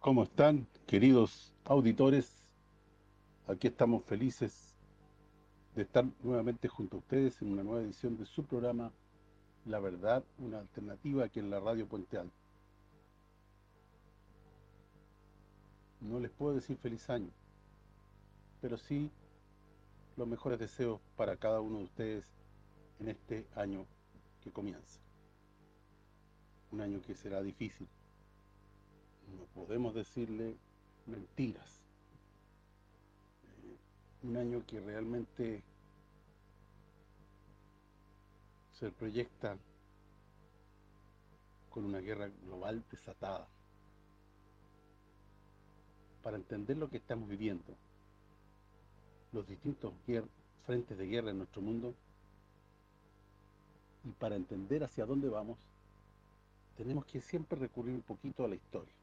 ¿Cómo están, queridos auditores? Aquí estamos felices de estar nuevamente junto a ustedes en una nueva edición de su programa La Verdad, una alternativa aquí en la Radio Puente Alto. No les puedo decir feliz año, pero sí los mejores deseos para cada uno de ustedes en este año que comienza. Un año que será difícil, no podemos decirle mentiras. Eh, un año que realmente se proyecta con una guerra global desatada. Para entender lo que estamos viviendo, los distintos frentes de guerra en nuestro mundo, y para entender hacia dónde vamos, tenemos que siempre recurrir un poquito a la historia.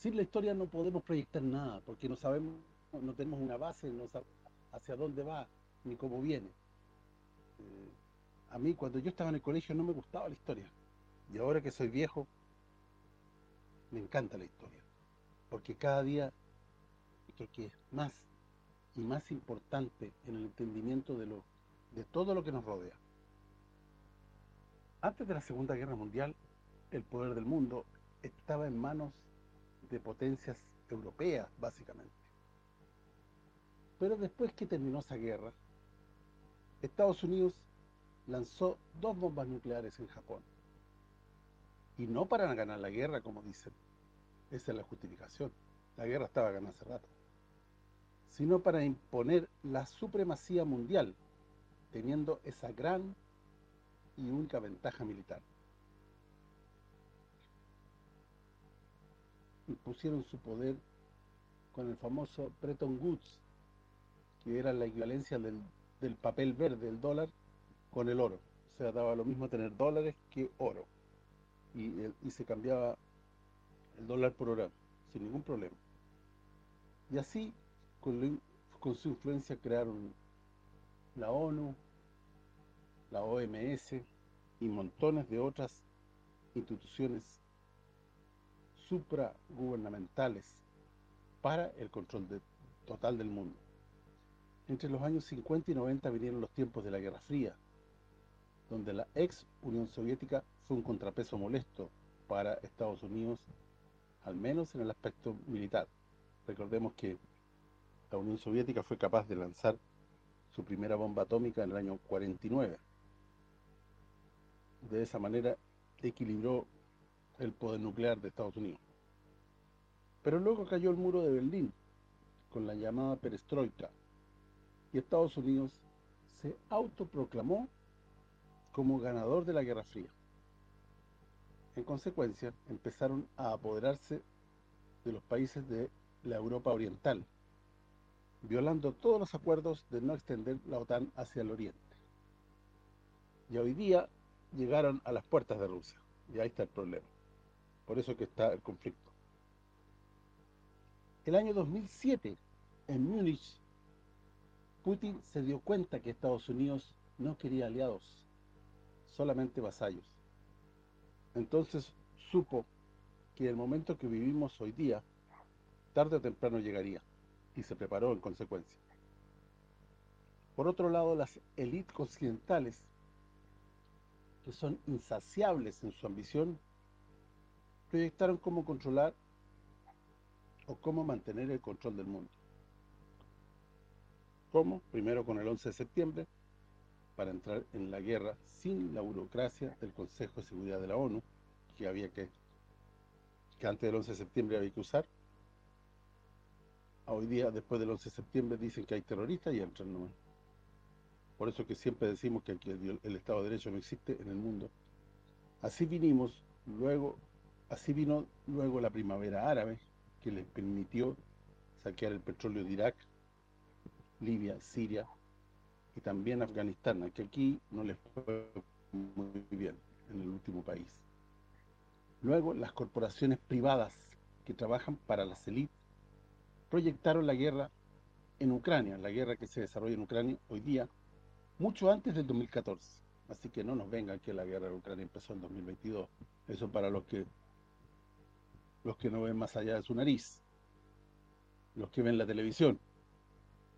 Sin la historia no podemos proyectar nada, porque no sabemos, no tenemos una base, no sabemos hacia dónde va, ni cómo viene. Eh, a mí, cuando yo estaba en el colegio, no me gustaba la historia. Y ahora que soy viejo, me encanta la historia. Porque cada día que es más y más importante en el entendimiento de, lo, de todo lo que nos rodea. Antes de la Segunda Guerra Mundial, el poder del mundo estaba en manos de potencias europeas, básicamente. Pero después que terminó esa guerra, Estados Unidos lanzó dos bombas nucleares en Japón. Y no para ganar la guerra, como dicen. Esa es la justificación. La guerra estaba ganada hace rato. Sino para imponer la supremacía mundial, teniendo esa gran y única ventaja militar. Pusieron su poder con el famoso Bretton Woods, que era la equivalencia del, papel verde, el dólar, con el oro. O sea, daba lo mismo tener dólares que oro. Y, y se cambiaba el dólar por oro, sin ningún problema. Y así, con, con su influencia, crearon la ONU, la OMS y montones de otras instituciones supragubernamentales para el control total del mundo. Entre los años 50 y 90 vinieron los tiempos de la Guerra Fría, donde la ex Unión Soviética fue un contrapeso molesto para Estados Unidos, al menos en el aspecto militar. Recordemos que la Unión Soviética fue capaz de lanzar su primera bomba atómica en el año 49. De esa manera equilibró el poder nuclear de Estados Unidos. Pero luego cayó el muro de Berlín, con la llamada perestroika, y Estados Unidos se autoproclamó como ganador de la Guerra Fría. En consecuencia, empezaron a apoderarse de los países de la Europa Oriental, violando todos los acuerdos de no extender la OTAN hacia el Oriente. Y hoy día llegaron a las puertas de Rusia, y ahí está el problema. Por eso que está el conflicto. El año 2007, en Múnich, Putin se dio cuenta que Estados Unidos no quería aliados, solamente vasallos. Entonces supo que el momento que vivimos hoy día, tarde o temprano llegaría, y se preparó en consecuencia. Por otro lado, las élites occidentales, que son insaciables en su ambición, proyectaron cómo controlar o cómo mantener el control del mundo. ¿Cómo? Primero con el 11 de septiembre, para entrar en la guerra sin la burocracia del Consejo de Seguridad de la ONU, que había que, que antes del 11 de septiembre había que usar. Hoy día, después del 11 de septiembre, dicen que hay terroristas y entran nomás. Por eso que siempre decimos que el, el Estado de Derecho no existe en el mundo. Así vinimos, luego Así vino luego la primavera árabe, que les permitió saquear el petróleo de Irak, Libia, Siria y también Afganistán, que aquí no les fue muy bien en el último país. Luego, las corporaciones privadas que trabajan para las élites proyectaron la guerra en Ucrania, la guerra que se desarrolla en Ucrania hoy día, mucho antes del 2014. Así que no nos vengan que la guerra en Ucrania empezó en 2022. Eso para los que los que no ven más allá de su nariz, los que ven la televisión.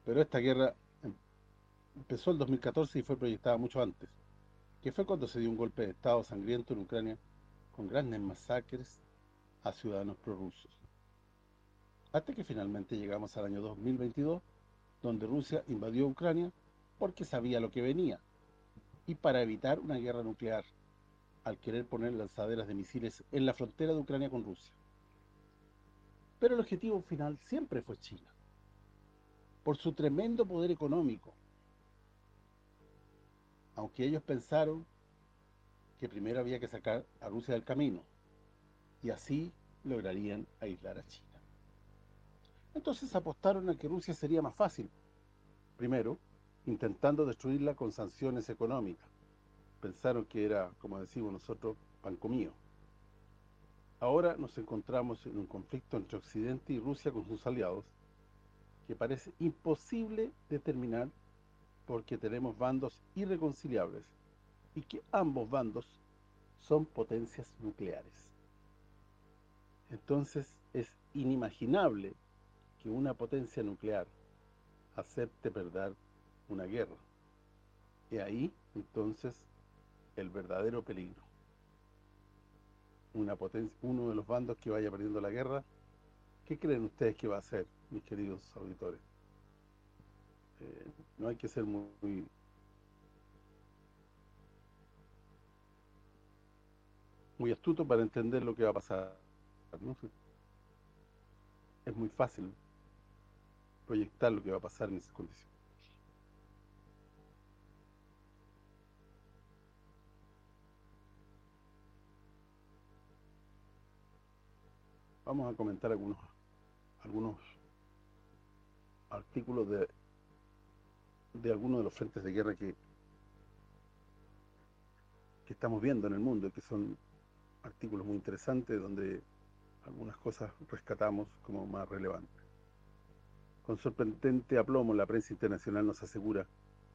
Pero esta guerra em, empezó el 2014 y fue proyectada mucho antes, que fue cuando se dio un golpe de Estado sangriento en Ucrania con grandes masacres a ciudadanos prorrusos. Hasta que finalmente llegamos al año 2022, donde Rusia invadió Ucrania porque sabía lo que venía, y para evitar una guerra nuclear, al querer poner lanzaderas de misiles en la frontera de Ucrania con Rusia. Pero el objetivo final siempre fue China, por su tremendo poder económico. Aunque ellos pensaron que primero había que sacar a Rusia del camino, y así lograrían aislar a China. Entonces apostaron a que Rusia sería más fácil. Primero, intentando destruirla con sanciones económicas. Pensaron que era, como decimos nosotros, pan comido. Ahora nos encontramos en un conflicto entre Occidente y Rusia con sus aliados, que parece imposible determinar porque tenemos bandos irreconciliables y que ambos bandos son potencias nucleares. Entonces es inimaginable que una potencia nuclear acepte perder una guerra. Y ahí, entonces, el verdadero peligro. Una potencia, uno de los bandos que vaya perdiendo la guerra, ¿qué creen ustedes que va a hacer, mis queridos auditores? Eh, no hay que ser muy, muy astuto para entender lo que va a pasar. Es muy fácil proyectar lo que va a pasar en esas condiciones. Vamos a comentar algunos algunos artículos de de algunos de los frentes de guerra que que estamos viendo en el mundo que son artículos muy interesantes donde algunas cosas rescatamos como más relevantes. Con sorprendente aplomo, la prensa internacional nos asegura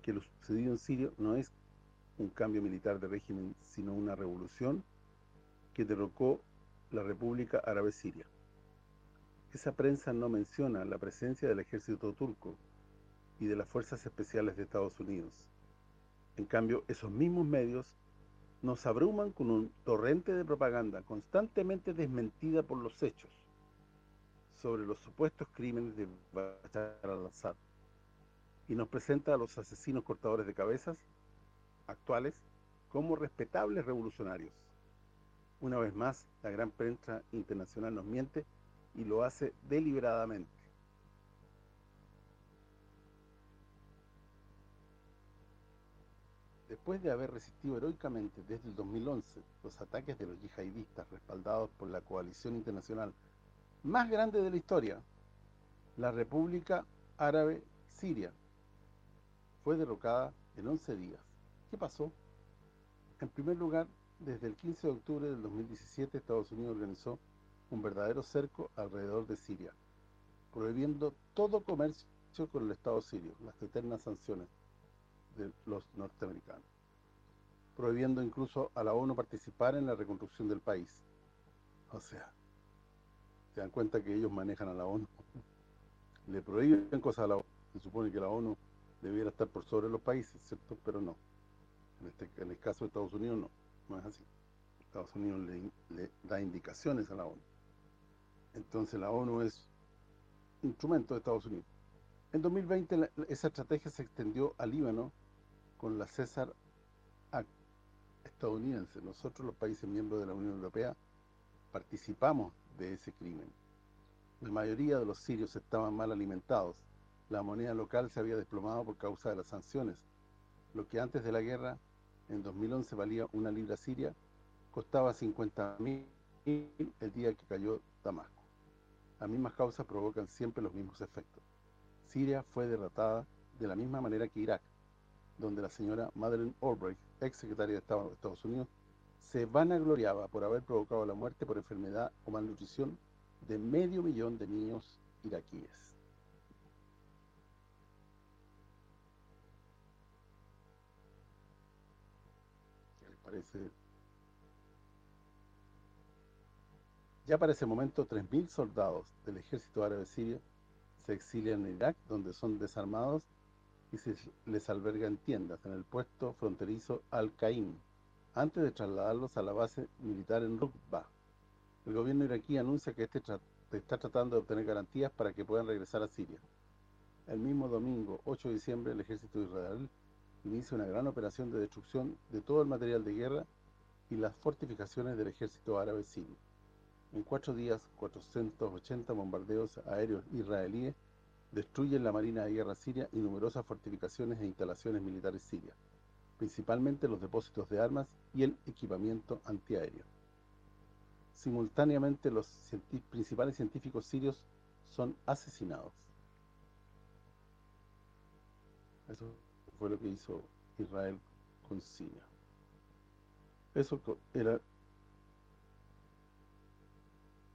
que lo sucedido en Siria no es un cambio militar de régimen, sino una revolución que derrocó la República Árabe Siria. Esa prensa no menciona la presencia del ejército turco y de las fuerzas especiales de Estados Unidos. En cambio, esos mismos medios nos abruman con un torrente de propaganda constantemente desmentida por los hechos sobre los supuestos crímenes de Bashar al-Assad y nos presenta a los asesinos cortadores de cabezas actuales como respetables revolucionarios. Una vez más, la gran prensa internacional nos miente y lo hace deliberadamente. Después de haber resistido heroicamente desde el 2011 los ataques de los yihadistas respaldados por la coalición internacional más grande de la historia, la República Árabe Siria fue derrocada en 11 días. ¿Qué pasó? En primer lugar, desde el 15 de octubre del 2017 Estados Unidos organizó un verdadero cerco alrededor de Siria, prohibiendo todo comercio con el Estado sirio, las eternas sanciones de los norteamericanos, prohibiendo incluso a la ONU participar en la reconstrucción del país. O sea, se dan cuenta que ellos manejan a la ONU. Le prohíben cosas a la ONU. Se supone que la ONU debiera estar por sobre los países, ¿cierto? Pero no. En, este, en el caso de Estados Unidos no, no es así. Estados Unidos le, da indicaciones a la ONU. Entonces la ONU es instrumento de Estados Unidos. En 2020 esa estrategia se extendió al Líbano con la César estadounidense. Nosotros, los países miembros de la Unión Europea, participamos de ese crimen. La mayoría de los sirios estaban mal alimentados. La moneda local se había desplomado por causa de las sanciones. Lo que antes de la guerra, en 2011 valía una libra siria, costaba 50.000 el día que cayó Damasco. Las mismas causas provocan siempre los mismos efectos. Siria fue derrotada de la misma manera que Irak, donde la señora Madeleine Albright, ex secretaria de Estado de Estados Unidos, se vanagloriaba por haber provocado la muerte por enfermedad o malnutrición de medio millón de niños iraquíes. Ya para ese momento, 3.000 soldados del ejército árabe sirio se exilian en Irak, donde son desarmados y se les alberga en tiendas en el puesto fronterizo Al-Qaim, antes de trasladarlos a la base militar en Rukba. El gobierno iraquí anuncia que este está tratando de obtener garantías para que puedan regresar a Siria. El mismo domingo, 8 de diciembre, el ejército de Israel inicia una gran operación de destrucción de todo el material de guerra y las fortificaciones del ejército árabe sirio. En cuatro días, 480 bombardeos aéreos israelíes destruyen la Marina de Guerra siria y numerosas fortificaciones e instalaciones militares sirias, principalmente los depósitos de armas y el equipamiento antiaéreo. Simultáneamente, los principales científicos sirios son asesinados. Fue lo que hizo Israel con Siria. Eso era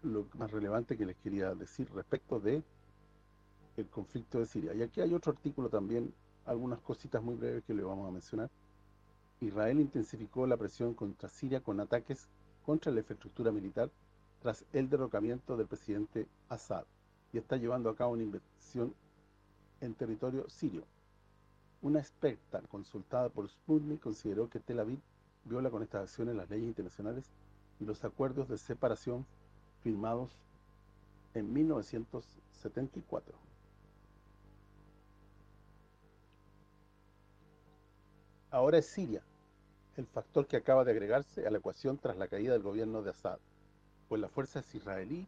lo más relevante que les quería decir respecto de el conflicto de Siria. Y aquí hay otro artículo también, algunas cositas muy breves que le vamos a mencionar. Israel intensificó la presión contra Siria con ataques contra la infraestructura militar tras el derrocamiento del presidente Assad y está llevando a cabo una inversión en territorio sirio. Una experta consultada por Sputnik consideró que Tel Aviv viola con estas acciones las leyes internacionales y los acuerdos de separación firmados en 1974. Ahora es Siria, el factor que acaba de agregarse a la ecuación tras la caída del gobierno de Assad, pues las fuerzas israelíes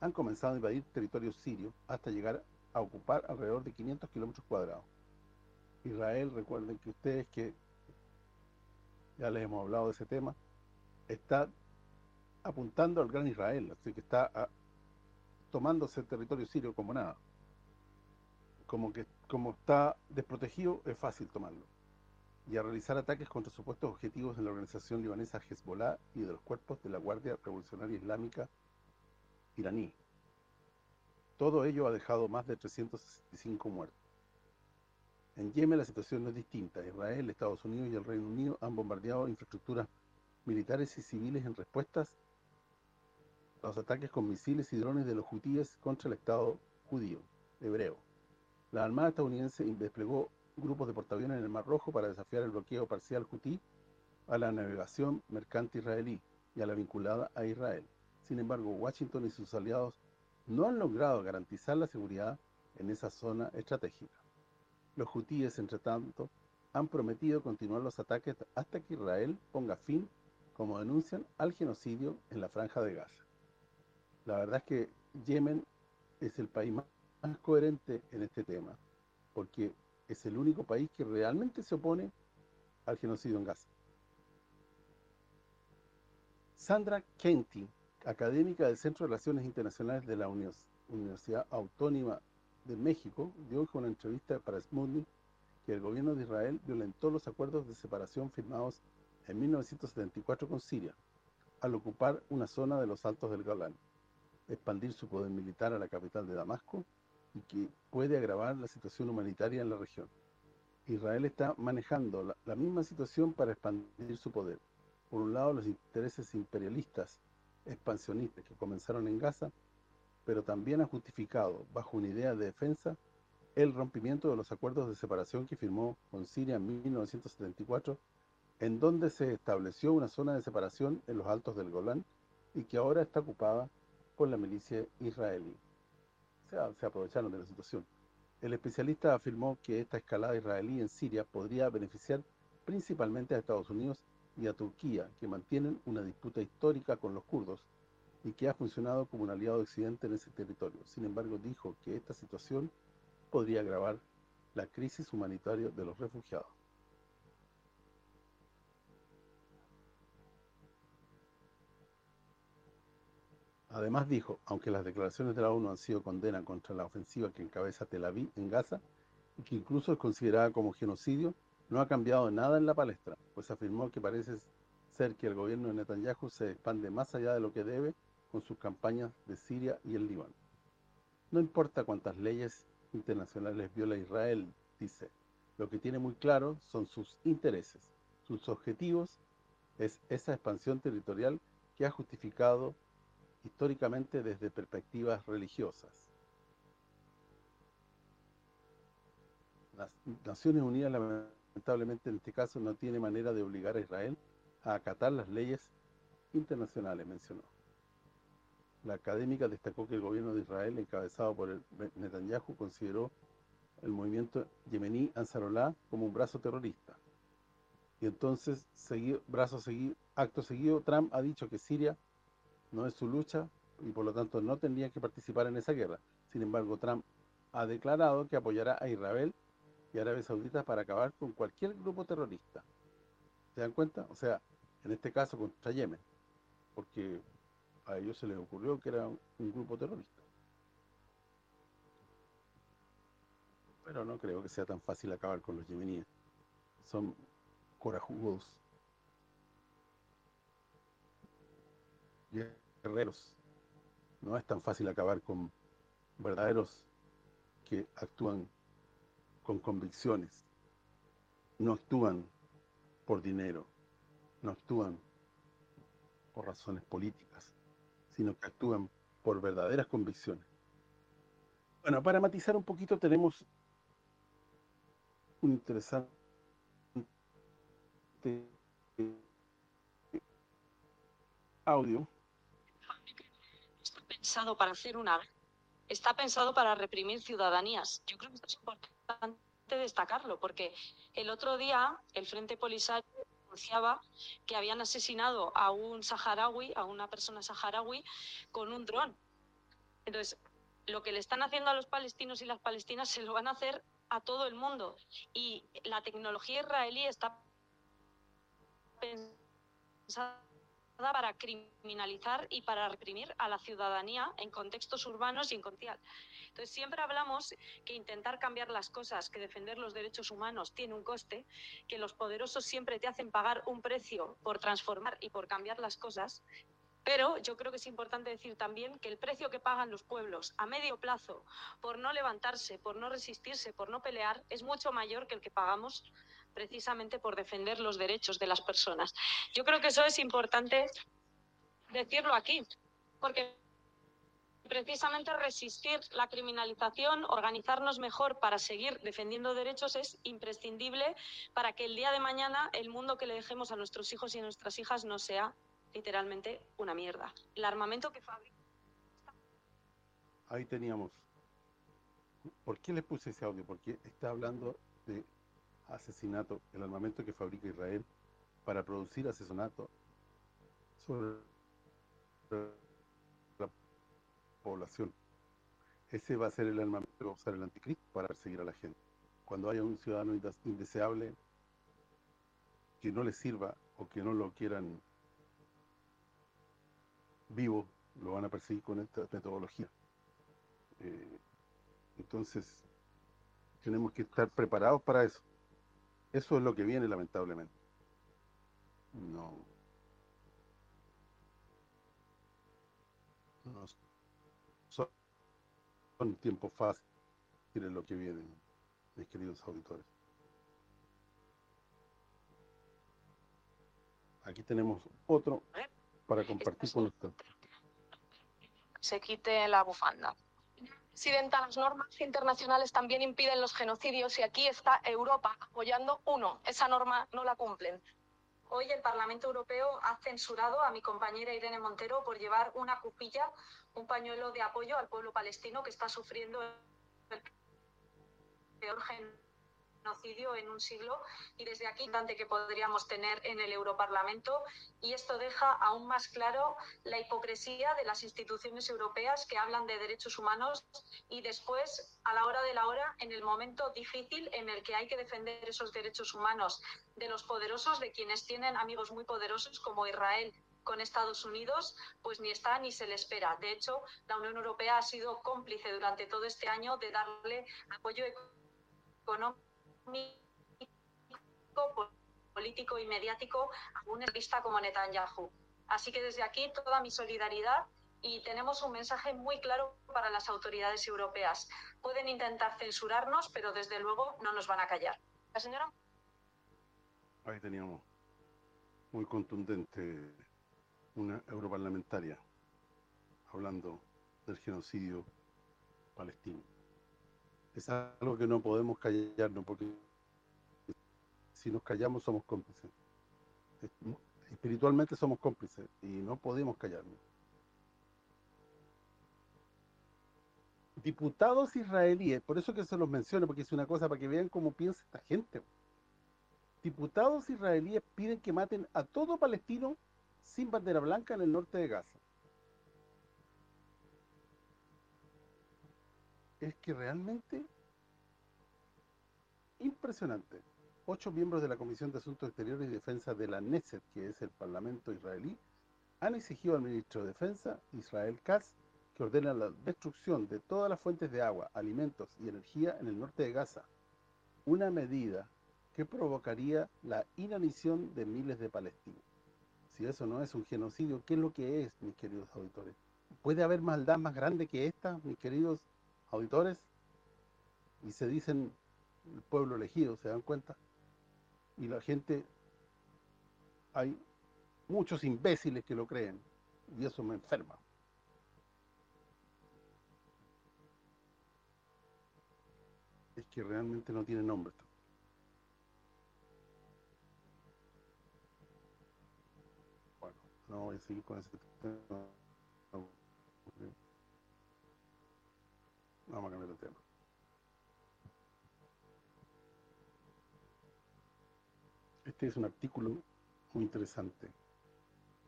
han comenzado a invadir territorio sirio hasta llegar a ocupar alrededor de 500 kilómetros cuadrados. Israel, recuerden que ustedes que ya les hemos hablado de ese tema, está apuntando al gran Israel, así que está ah, tomándose el territorio sirio como nada. Como que como está desprotegido, es fácil tomarlo. Y a realizar ataques contra supuestos objetivos de la organización libanesa Hezbollah y de los cuerpos de la Guardia Revolucionaria Islámica iraní. Todo ello ha dejado más de 365 muertos. En Yemen la situación no es distinta. Israel, Estados Unidos y el Reino Unido han bombardeado infraestructuras militares y civiles en respuestas a los ataques con misiles y drones de los hutíes contra el Estado judío, hebreo. La Armada estadounidense desplegó grupos de portaaviones en el Mar Rojo para desafiar el bloqueo parcial hutí a la navegación mercante israelí y a la vinculada a Israel. Sin embargo, Washington y sus aliados no han logrado garantizar la seguridad en esa zona estratégica. Los hutíes, entre tanto, han prometido continuar los ataques hasta que Israel ponga fin, como denuncian, al genocidio en la Franja de Gaza. La verdad es que Yemen es el país más, coherente en este tema, porque es el único país que realmente se opone al genocidio en Gaza. Sandra Kenty, académica del Centro de Relaciones Internacionales de la Universidad Autónoma de México dio una entrevista para Smutnik que el gobierno de Israel violentó los acuerdos de separación firmados en 1974 con Siria, al ocupar una zona de los Altos del Golán, expandir su poder militar a la capital de Damasco y que puede agravar la situación humanitaria en la región. Israel está manejando la misma situación para expandir su poder. Por un lado, los intereses imperialistas expansionistas que comenzaron en Gaza pero también ha justificado, bajo una idea de defensa, el rompimiento de los acuerdos de separación que firmó con Siria en 1974, en donde se estableció una zona de separación en los altos del Golán y que ahora está ocupada por la milicia israelí. se aprovecharon de la situación. El especialista afirmó que esta escalada israelí en Siria podría beneficiar principalmente a Estados Unidos y a Turquía, que mantienen una disputa histórica con los kurdos, y que ha funcionado como un aliado de Occidente en ese territorio. Sin embargo, dijo que esta situación podría agravar la crisis humanitaria de los refugiados. Además dijo, aunque las declaraciones de la ONU han sido condena contra la ofensiva que encabeza Tel Aviv en Gaza, y que incluso es considerada como genocidio, no ha cambiado nada en la palestra, pues afirmó que parece ser que el gobierno de Netanyahu se expande más allá de lo que debe con sus campañas de Siria y el Líbano. No importa cuántas leyes internacionales viola Israel, dice, lo que tiene muy claro son sus intereses. Sus objetivos es esa expansión territorial que ha justificado históricamente desde perspectivas religiosas. Las Naciones Unidas lamentablemente en este caso no tiene manera de obligar a Israel a acatar las leyes internacionales, mencionó. La académica destacó que el gobierno de Israel, encabezado por el Netanyahu, consideró el movimiento yemení Ansarolá como un brazo terrorista. Y entonces, seguido, brazo seguido, acto seguido, Trump ha dicho que Siria no es su lucha y por lo tanto no tendría que participar en esa guerra. Sin embargo, Trump ha declarado que apoyará a Israel y Arabia Saudita para acabar con cualquier grupo terrorista. ¿Se dan cuenta? O sea, en este caso contra Yemen, porque a ellos se les ocurrió que era un grupo terrorista. Pero no creo que sea tan fácil acabar con los yemeníes. Son corajudos. Guerreros. No es tan fácil acabar con verdaderos que actúan con convicciones. No actúan por dinero. No actúan por razones políticas, sino que actúan por verdaderas convicciones. Bueno, para matizar un poquito tenemos un interesante audio. Está pensado para hacer una... Está pensado para reprimir ciudadanías. Yo creo que es importante destacarlo, porque el otro día el Frente Polisario que habían asesinado a un saharaui, a una persona saharaui, con un dron. Entonces, lo que le están haciendo a los palestinos y las palestinas se lo van a hacer a todo el mundo. Y la tecnología israelí está pensada para criminalizar y para reprimir a la ciudadanía en contextos urbanos y en. Entonces siempre hablamos que intentar cambiar las cosas, que defender los derechos humanos tiene un coste, que los poderosos siempre te hacen pagar un precio por transformar y por cambiar las cosas, pero yo creo que es importante decir también que el precio que pagan los pueblos a medio plazo por no levantarse, por no resistirse, por no pelear, es mucho mayor que el que pagamos precisamente por defender los derechos de las personas. Yo creo que eso es importante decirlo aquí, porque precisamente resistir la criminalización, organizarnos mejor para seguir defendiendo derechos es imprescindible para que el día de mañana el mundo que le dejemos a nuestros hijos y a nuestras hijas no sea literalmente una mierda. El armamento que fabrica... Ahí teníamos. ¿Por qué le puse ese audio? Porque está hablando de asesinato, el armamento que fabrica Israel para producir asesinato población. Ese va a ser el armamento que va a usar el anticristo para perseguir a la gente. Cuando haya un ciudadano indeseable que no le sirva o que no lo quieran vivo, lo van a perseguir con esta metodología. Eh, entonces, tenemos que estar preparados para eso. Eso es lo que viene, lamentablemente. No. no son tiempos fáciles lo que viene, mis queridos auditores. Aquí tenemos otro para compartir con usted. Se quite la bufanda. Presidenta, las normas internacionales también impiden los genocidios y aquí está Europa apoyando uno. Esa norma no la cumplen. Hoy el Parlamento Europeo ha censurado a mi compañera Irene Montero por llevar una cupilla, un pañuelo de apoyo al pueblo palestino que está sufriendo el peor genocidio en un siglo y desde aquí tanto que podríamos tener en el Europarlamento. Y esto deja aún más claro la hipocresía de las instituciones europeas que hablan de derechos humanos y después a la hora de la hora en el momento difícil en el que hay que defender esos derechos humanos de los poderosos de quienes tienen amigos muy poderosos como Israel con Estados Unidos, pues ni está ni se le espera. De hecho, la Unión Europea ha sido cómplice durante todo este año de darle apoyo económico político y mediático a una vista como Netanyahu. Así que desde aquí toda mi solidaridad y tenemos un mensaje muy claro para las autoridades europeas. Pueden intentar censurarnos, pero desde luego no nos van a callar. La señora... Ahí teníamos muy contundente una europarlamentaria. hablando del genocidio palestino. Es algo que no podemos callarnos porque si nos callamos somos cómplices. Espiritualmente somos cómplices y no podemos callarnos. Diputados israelíes, por eso que se los menciono, porque es una cosa para que vean cómo piensa esta gente. Diputados israelíes piden que maten a todo palestino sin bandera blanca en el norte de Gaza. Es que realmente impresionante. Ocho miembros de la Comisión de Asuntos Exteriores y Defensa de la Knesset, que es el Parlamento israelí, han exigido al ministro de Defensa, Israel Katz, que ordena la destrucción de todas las fuentes de agua, alimentos y energía en el norte de Gaza, una medida que provocaría la inanición de miles de palestinos. Si eso no es un genocidio, ¿qué es lo que es, mis queridos auditores? ¿Puede haber maldad más grande que esta, mis queridos auditores? Y se dicen el pueblo elegido, ¿se dan cuenta? Y la gente, hay muchos imbéciles que lo creen, y eso me enferma. Es que realmente no tiene nombre No voy a. Vamos a cambiar de tema. Este es un artículo muy interesante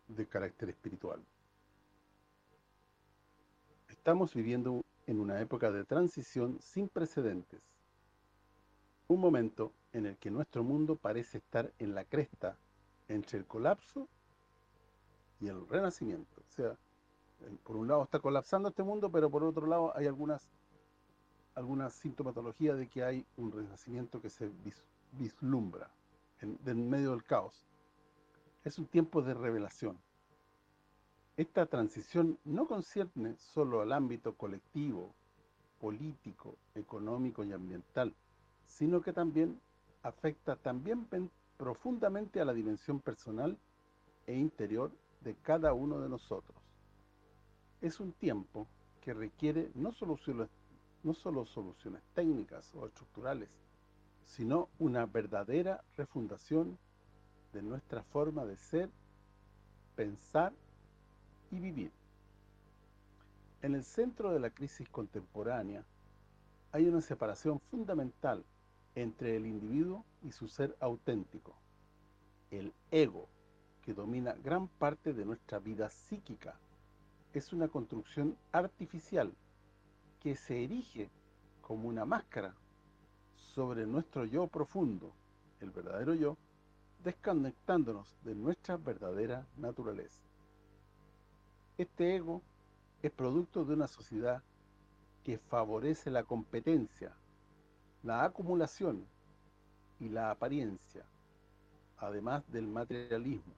de carácter espiritual. Estamos viviendo en una época de transición sin precedentes. Un momento en el que nuestro mundo parece estar en la cresta entre el colapso y el renacimiento. O sea, por un lado está colapsando este mundo, pero por otro lado hay algunas alguna sintomatología de que hay un renacimiento que se vislumbra en, medio del caos. Es un tiempo de revelación. Esta transición no concierne solo al ámbito colectivo, político, económico y ambiental, sino que también afecta también profundamente a la dimensión personal e interior de cada uno de nosotros. Es un tiempo que requiere no, soluciones, no solo soluciones técnicas o estructurales, sino una verdadera refundación de nuestra forma de ser, pensar y vivir. En el centro de la crisis contemporánea hay una separación fundamental entre el individuo y su ser auténtico, el ego, que domina gran parte de nuestra vida psíquica. Es una construcción artificial que se erige como una máscara sobre nuestro yo profundo, el verdadero yo, desconectándonos de nuestra verdadera naturaleza. Este ego es producto de una sociedad que favorece la competencia, la acumulación y la apariencia, además del materialismo,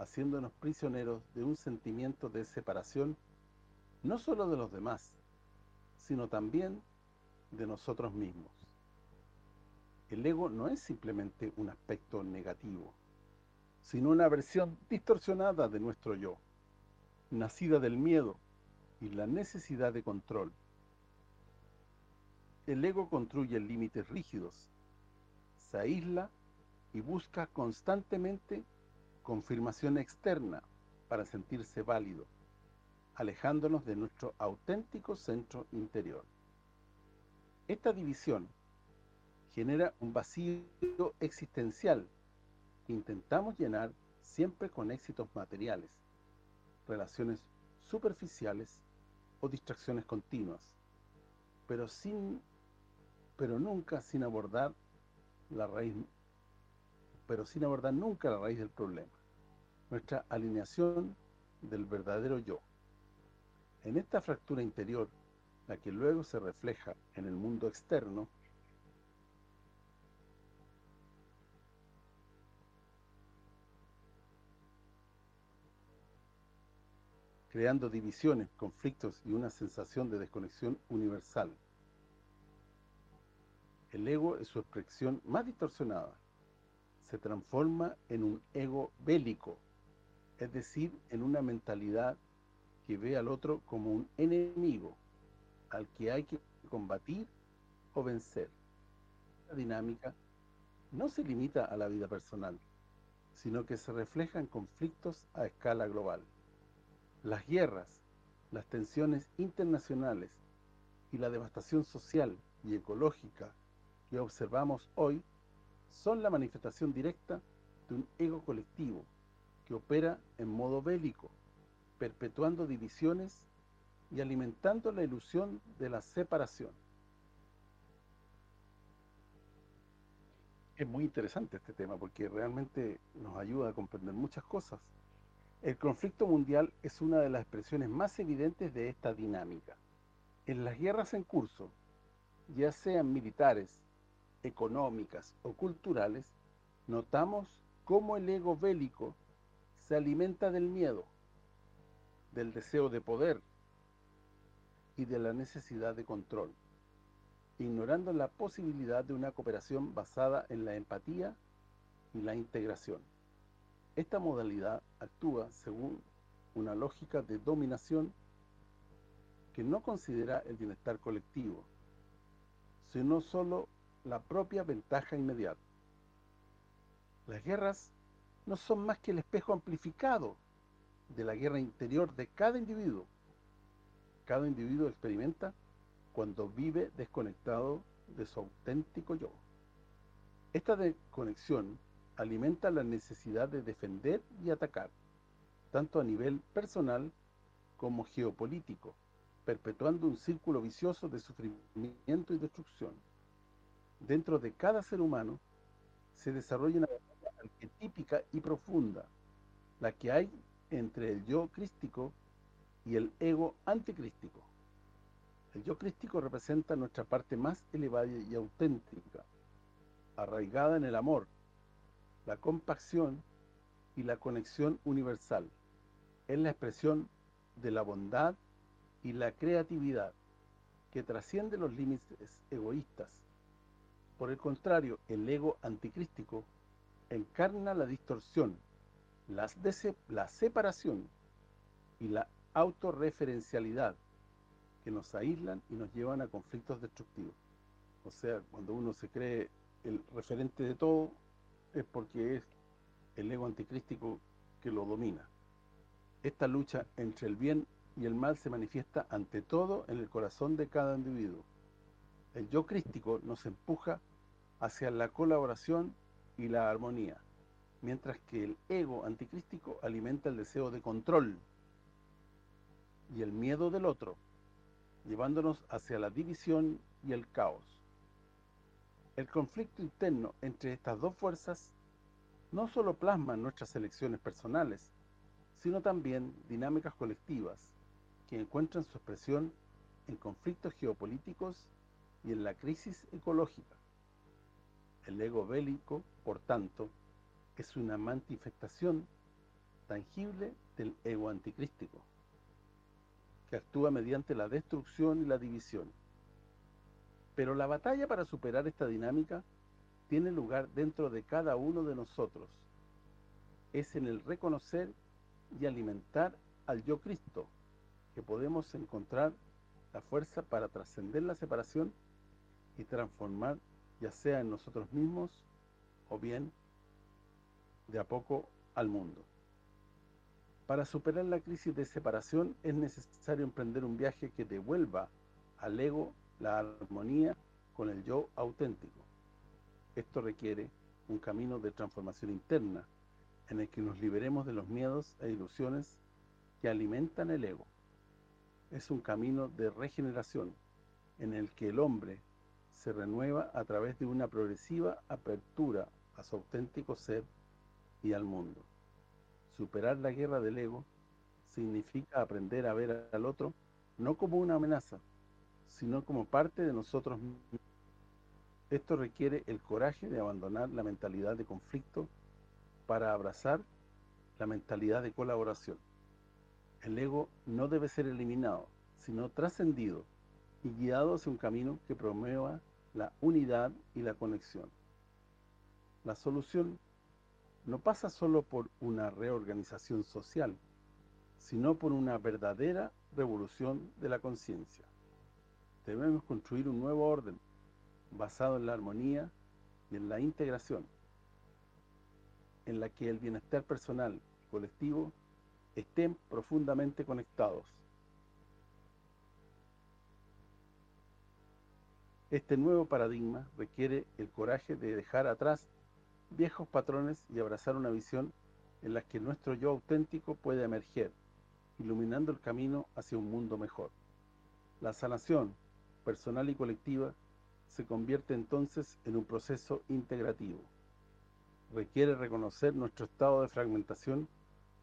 haciéndonos prisioneros de un sentimiento de separación, no solo de los demás, sino también de nosotros mismos. El ego no es simplemente un aspecto negativo, sino una versión distorsionada de nuestro yo, nacida del miedo y la necesidad de control. El ego construye límites rígidos, se aísla y busca constantemente confirmación externa para sentirse válido, alejándonos de nuestro auténtico centro interior. Esta división genera un vacío existencial que intentamos llenar siempre con éxitos materiales, relaciones superficiales o distracciones continuas, pero sin pero nunca sin abordar la raíz pero sin abordar nunca la raíz del problema nuestra alineación del verdadero yo. En esta fractura interior, la que luego se refleja en el mundo externo, creando divisiones, conflictos y una sensación de desconexión universal. El ego es su expresión más distorsionada. Se transforma en un ego bélico, es decir, en una mentalidad que ve al otro como un enemigo al que hay que combatir o vencer. La dinámica no se limita a la vida personal, sino que se refleja en conflictos a escala global. Las guerras, las tensiones internacionales y la devastación social y ecológica que observamos hoy son la manifestación directa de un ego colectivo que opera en modo bélico, perpetuando divisiones y alimentando la ilusión de la separación. Es muy interesante este tema porque realmente nos ayuda a comprender muchas cosas. El conflicto mundial es una de las expresiones más evidentes de esta dinámica. En las guerras en curso, ya sean militares, económicas o culturales, notamos cómo el ego bélico se alimenta del miedo, del deseo de poder y de la necesidad de control, ignorando la posibilidad de una cooperación basada en la empatía y la integración. Esta modalidad actúa según una lógica de dominación que no considera el bienestar colectivo, sino solo la propia ventaja inmediata. Las guerras no son más que el espejo amplificado de la guerra interior de cada individuo. Cada individuo experimenta cuando vive desconectado de su auténtico yo. Esta desconexión alimenta la necesidad de defender y atacar, tanto a nivel personal como geopolítico, perpetuando un círculo vicioso de sufrimiento y destrucción. Dentro de cada ser humano se desarrolla una batalla arquetípica y profunda, la que hay entre el yo crístico y el ego anticrístico. El yo crístico representa nuestra parte más elevada y auténtica, arraigada en el amor, la compasión y la conexión universal. Es la expresión de la bondad y la creatividad que trasciende los límites egoístas. Por el contrario, el ego anticrístico encarna la distorsión, la separación y la autorreferencialidad que nos aíslan y nos llevan a conflictos destructivos. O sea, cuando uno se cree el referente de todo, es porque es el ego anticrístico que lo domina. Esta lucha entre el bien y el mal se manifiesta ante todo en el corazón de cada individuo. El yo crístico nos empuja hacia la colaboración y la armonía, mientras que el ego anticrístico alimenta el deseo de control y el miedo del otro, llevándonos hacia la división y el caos. El conflicto interno entre estas dos fuerzas no solo plasma nuestras elecciones personales, sino también dinámicas colectivas que encuentran su expresión en conflictos geopolíticos y en la crisis ecológica. El ego bélico, por tanto, es una manifestación tangible del ego anticrístico, que actúa mediante la destrucción y la división. Pero la batalla para superar esta dinámica tiene lugar dentro de cada uno de nosotros. Es en el reconocer y alimentar al yo Cristo, que podemos encontrar la fuerza para trascender la separación y transformar ya sea en nosotros mismos o bien de a poco al mundo. Para superar la crisis de separación es necesario emprender un viaje que devuelva al ego la armonía con el yo auténtico. Esto requiere un camino de transformación interna en el que nos liberemos de los miedos e ilusiones que alimentan el ego es un camino de regeneración en el que el hombre se renueva a través de una progresiva apertura a su auténtico ser y al mundo. Superar la guerra del ego significa aprender a ver al otro no como una amenaza, sino como parte de nosotros mismos. Esto requiere el coraje de abandonar la mentalidad de conflicto para abrazar la mentalidad de colaboración. El ego no debe ser eliminado, sino trascendido y guiado hacia un camino que promueva la unidad y la conexión. La solución no pasa solo por una reorganización social, sino por una verdadera revolución de la conciencia. Debemos construir un nuevo orden basado en la armonía y en la integración, en la que el bienestar personal y colectivo estén profundamente conectados. Este nuevo paradigma requiere el coraje de dejar atrás viejos patrones y abrazar una visión en la que nuestro yo auténtico puede emerger, iluminando el camino hacia un mundo mejor. La sanación, personal y colectiva, se convierte entonces en un proceso integrativo. Requiere reconocer nuestro estado de fragmentación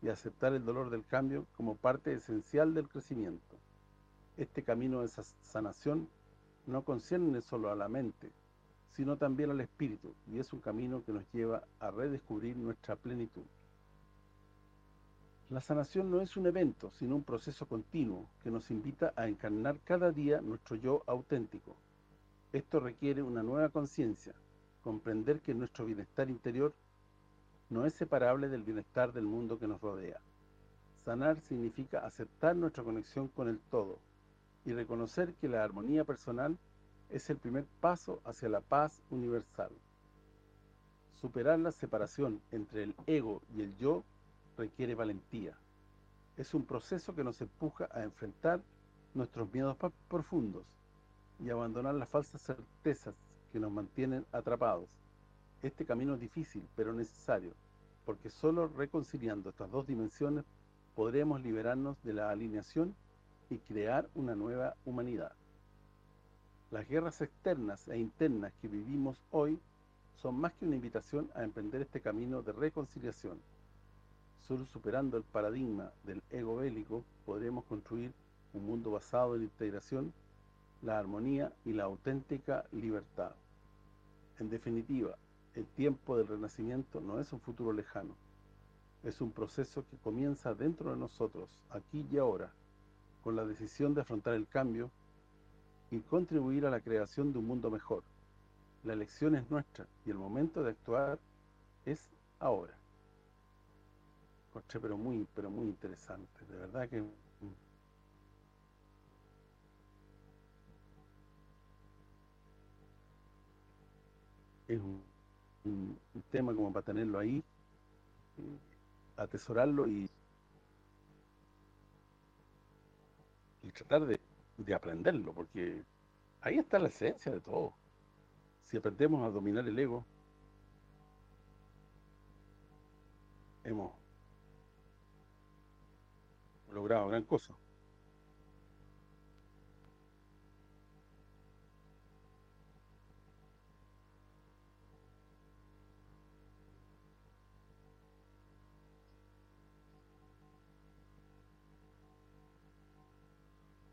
y aceptar el dolor del cambio como parte esencial del crecimiento. Este camino de sanación no concierne solo a la mente, sino también al espíritu, y es un camino que nos lleva a redescubrir nuestra plenitud. La sanación no es un evento, sino un proceso continuo que nos invita a encarnar cada día nuestro yo auténtico. Esto requiere una nueva conciencia, comprender que nuestro bienestar interior no es separable del bienestar del mundo que nos rodea. Sanar significa aceptar nuestra conexión con el todo y reconocer que la armonía personal es el primer paso hacia la paz universal. Superar la separación entre el ego y el yo requiere valentía. Es un proceso que nos empuja a enfrentar nuestros miedos profundos y abandonar las falsas certezas que nos mantienen atrapados. Este camino es difícil, pero necesario, porque solo reconciliando estas dos dimensiones podremos liberarnos de la alineación y crear una nueva humanidad. Las guerras externas e internas que vivimos hoy son más que una invitación a emprender este camino de reconciliación. Solo superando el paradigma del ego bélico podremos construir un mundo basado en integración, la armonía y la auténtica libertad. En definitiva, el tiempo del renacimiento no es un futuro lejano, es un proceso que comienza dentro de nosotros, aquí y ahora, con la decisión de afrontar el cambio y contribuir a la creación de un mundo mejor. La elección es nuestra y el momento de actuar es ahora. Encontré pero muy, pero muy interesante, de verdad que... Es un, tema como para tenerlo ahí, atesorarlo y, y tratar de de aprenderlo, porque ahí está la esencia de todo. Si aprendemos a dominar el ego, hemos logrado gran cosa.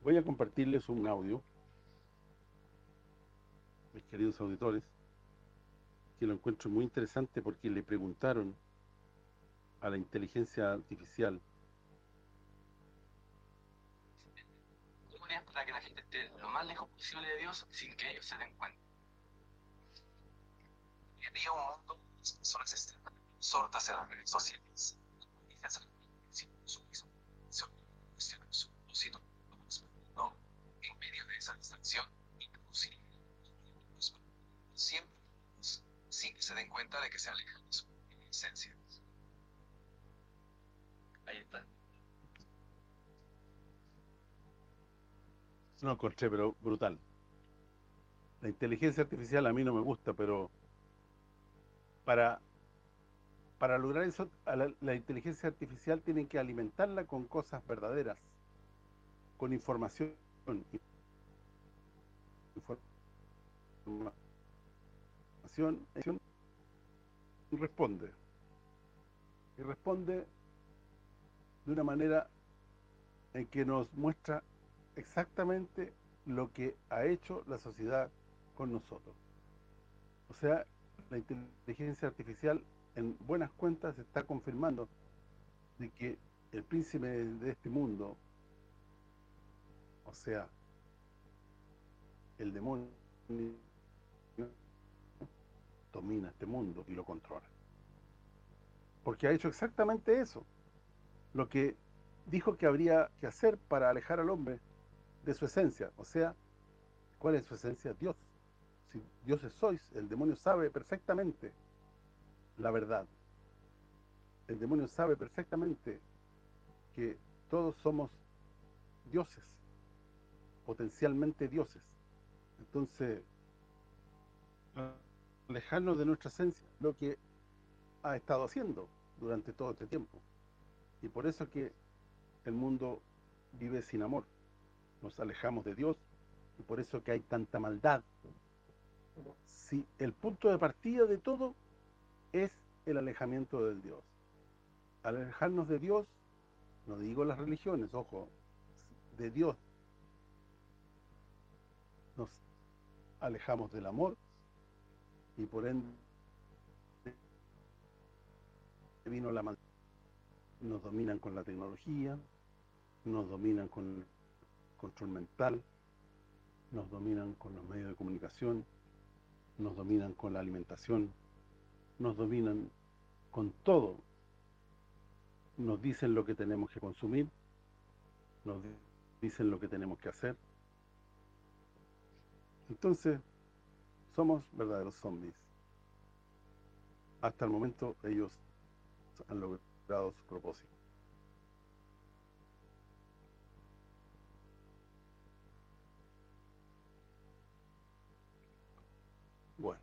Voy a compartirles un audio, mis queridos auditores, que lo encuentro muy interesante porque le preguntaron a la inteligencia artificial ¿Cómo para que la gente esté lo más lejos posible de Dios sin que ellos se den cuenta? Había un mundo de personas sordas en las redes sociales. Esa distracción siempre sin que se den cuenta de que se alejan de su esencia. Ahí está. No encontré, pero brutal. La inteligencia artificial a mí no me gusta, pero para para lograr eso, la, la, inteligencia artificial tienen que alimentarla con cosas verdaderas, con información responde. Y responde de una manera en que nos muestra exactamente lo que ha hecho la sociedad con nosotros. O sea, la inteligencia artificial en buenas cuentas está confirmando de que el príncipe de este mundo, o sea, el demonio domina este mundo y lo controla. Porque ha hecho exactamente eso. Lo que dijo que habría que hacer para alejar al hombre de su esencia, o sea, ¿cuál es su esencia? Dios. Si dioses sois, el demonio sabe perfectamente la verdad. El demonio sabe perfectamente que todos somos dioses, potencialmente dioses. Entonces, alejarnos de nuestra esencia, lo que ha estado haciendo durante todo este tiempo. Y por eso que el mundo vive sin amor. Nos alejamos de Dios y por eso que hay tanta maldad. Si el punto de partida de todo es el alejamiento del Dios. alejarnos de Dios, no digo las religiones, ojo, de Dios. Nos alejamos del amor y por ende vino la maldad. Nos dominan con la tecnología, nos dominan con control mental, nos dominan con los medios de comunicación, nos dominan con la alimentación, nos dominan con todo. Nos dicen lo que tenemos que consumir, nos dicen lo que tenemos que hacer. Entonces, somos verdaderos zombies. Hasta el momento ellos han logrado su propósito. Bueno.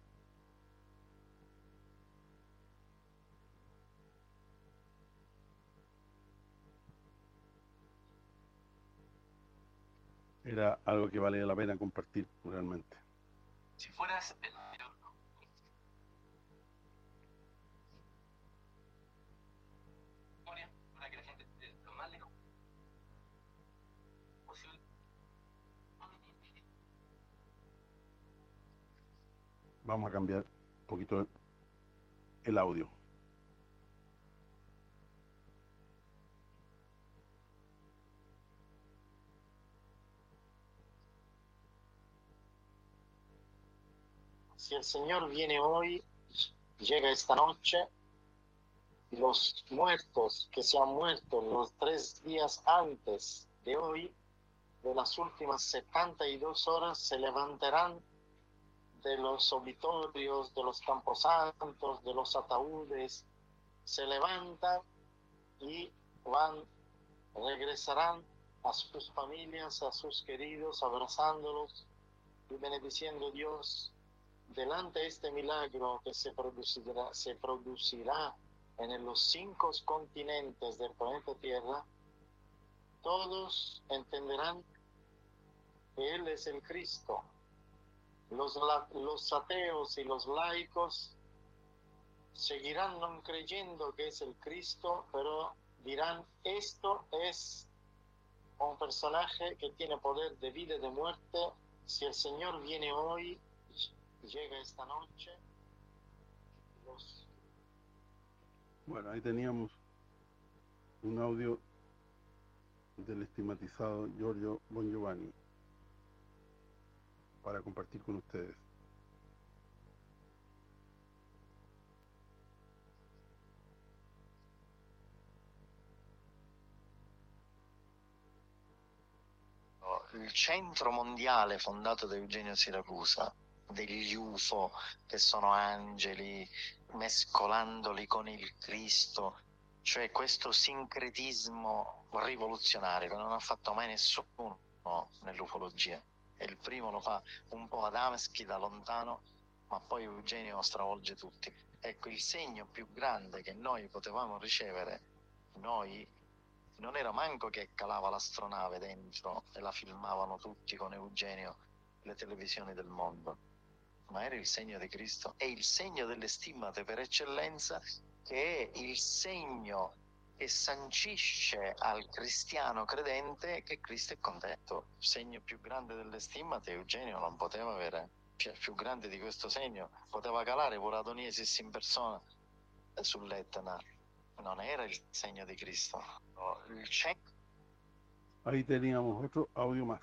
Era algo que valía la pena compartir realmente. Si fueras el para que la gente esté lo más lejos posible. Vamos a cambiar un poquito el audio. Si el Señor viene hoy, llega esta noche, los muertos que se han muerto los tres días antes de hoy, de las últimas 72 horas, se levantarán de los obitorios, de los camposantos, de los ataúdes, se levantan y van, regresarán a sus familias, a sus queridos, abrazándolos y benediciendo a Dios delante de este milagro que se producirá, se producirá en los cinco continentes del planeta Tierra, todos entenderán que Él es el Cristo. Los, los ateos y los laicos seguirán no creyendo que es el Cristo, pero dirán, esto es un personaje que tiene poder de vida y de muerte. Si el Señor viene hoy, llega esta noche. Los... Bueno, ahí teníamos un audio del estigmatizado Giorgio Bon Giovanni para compartir con ustedes. Il centro mondiale fondato da Eugenio Siracusa degli UFO che sono angeli mescolandoli con il Cristo, cioè questo sincretismo rivoluzionario che non ha fatto mai nessuno nell'ufologia. E il primo lo fa un po' Adamski da lontano, ma poi Eugenio stravolge tutti. Ecco, il segno più grande che noi potevamo ricevere, noi, non era manco che calava l'astronave dentro e la filmavano tutti con Eugenio le televisioni del mondo ma era il segno di Cristo, è il segno delle stimmate per eccellenza, che è il segno che sancisce al cristiano credente che Cristo è contento. Il segno più grande delle stimmate Eugenio non poteva avere, cioè più grande di questo segno, poteva calare pure Adoniesis in persona sull'Etna. Non era il segno di Cristo. Il segno Ahí teníamos otro audio más.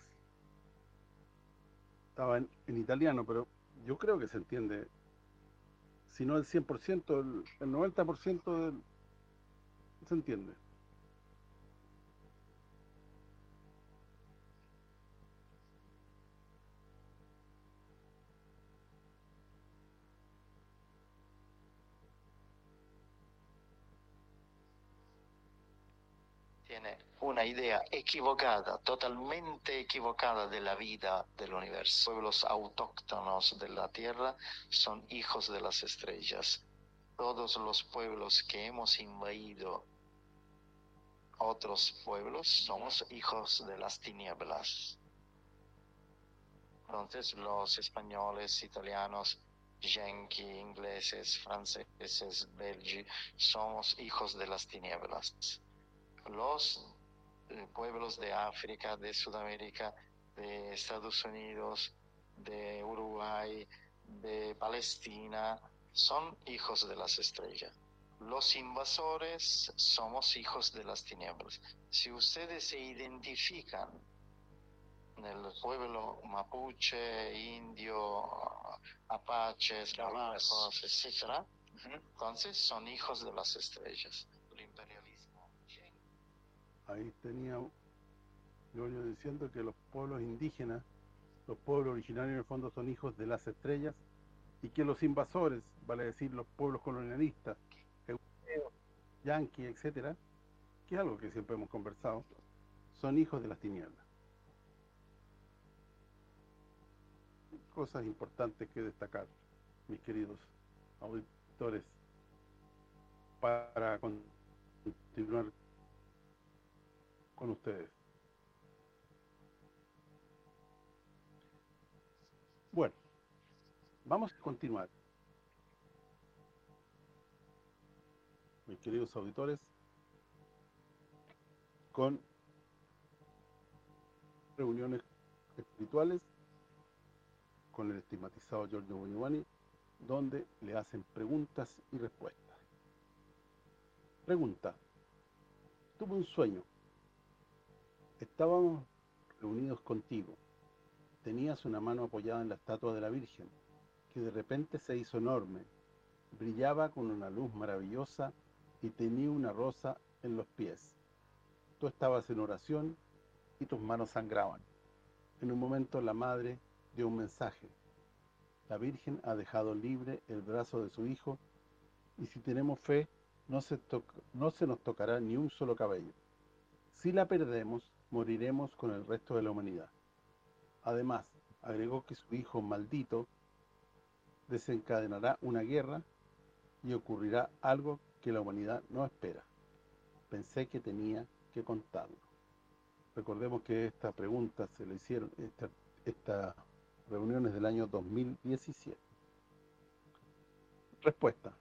Estaba en, en italiano, pero yo creo que se entiende, si no el 100%, el, el 90% del, se entiende. Tiene una idea equivocada, totalmente equivocada de la vida del universo. Pueblos autóctonos de la Tierra son hijos de las estrellas. Todos los pueblos que hemos invadido otros pueblos somos hijos de las tinieblas. Entonces los españoles, italianos, yanqui, ingleses, franceses, belgi, somos hijos de las tinieblas los pueblos de África, de Sudamérica, de Estados Unidos, de Uruguay, de Palestina, son hijos de las estrellas. Los invasores somos hijos de las tinieblas. Si ustedes se identifican en el pueblo mapuche, indio, apaches, etc., entonces son hijos de las estrellas ahí tenía Giorgio diciendo que los pueblos indígenas, los pueblos originarios en el fondo son hijos de las estrellas y que los invasores, vale decir los pueblos colonialistas, europeos, yanquis, etcétera, que es algo que siempre hemos conversado, son hijos de las tinieblas. Cosas importantes que destacar, mis queridos auditores, para continuar con ustedes. Bueno, vamos a continuar. Mis queridos auditores, con reuniones espirituales con el estigmatizado Giorgio Buñuani, donde le hacen preguntas y respuestas. Pregunta. Tuve un sueño Estábamos reunidos contigo. Tenías una mano apoyada en la estatua de la Virgen, que de repente se hizo enorme, brillaba con una luz maravillosa y tenía una rosa en los pies. Tú estabas en oración y tus manos sangraban. En un momento la madre dio un mensaje. La Virgen ha dejado libre el brazo de su hijo y si tenemos fe no se, no se nos tocará ni un solo cabello. Si la perdemos, moriremos con el resto de la humanidad. Además, agregó que su hijo maldito desencadenará una guerra y ocurrirá algo que la humanidad no espera. Pensé que tenía que contarlo. Recordemos que esta pregunta se le hicieron, esta, esta reunión es del año 2017. Respuesta.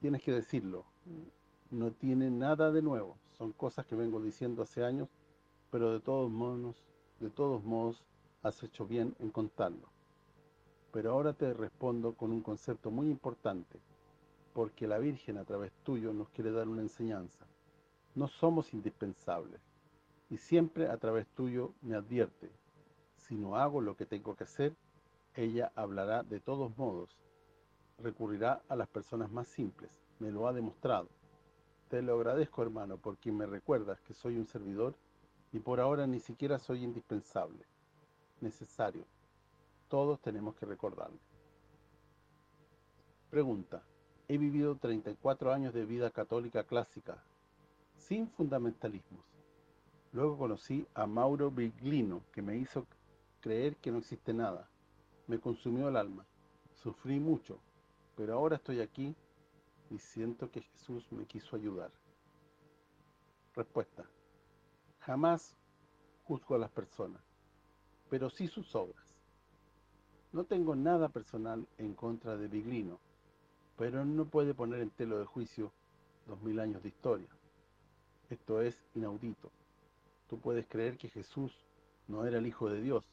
Tienes que decirlo. No tiene nada de nuevo. Son cosas que vengo diciendo hace años pero de todos modos, de todos modos has hecho bien en contarlo. Pero ahora te respondo con un concepto muy importante, porque la Virgen a través tuyo nos quiere dar una enseñanza. No somos indispensables, y siempre a través tuyo me advierte, si no hago lo que tengo que hacer, ella hablará de todos modos, recurrirá a las personas más simples, me lo ha demostrado. Te lo agradezco hermano, porque me recuerdas que soy un servidor y por ahora ni siquiera soy indispensable, necesario. Todos tenemos que recordarlo. Pregunta. He vivido 34 años de vida católica clásica, sin fundamentalismos. Luego conocí a Mauro Biglino, que me hizo creer que no existe nada. Me consumió el alma. Sufrí mucho, pero ahora estoy aquí y siento que Jesús me quiso ayudar. Respuesta. Jamás juzgo a las personas, pero sí sus obras. No tengo nada personal en contra de Biglino, pero no puede poner en telo de juicio dos mil años de historia. Esto es inaudito. Tú puedes creer que Jesús no era el Hijo de Dios,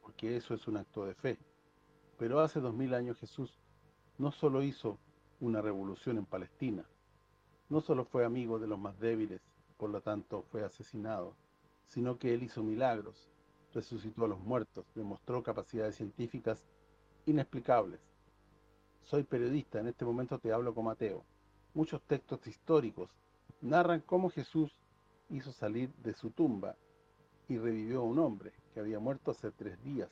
porque eso es un acto de fe. Pero hace dos mil años Jesús no solo hizo una revolución en Palestina, no solo fue amigo de los más débiles por lo tanto fue asesinado, sino que él hizo milagros, resucitó a los muertos, demostró capacidades científicas inexplicables. Soy periodista, en este momento te hablo como ateo. Muchos textos históricos narran cómo Jesús hizo salir de su tumba y revivió a un hombre que había muerto hace tres días.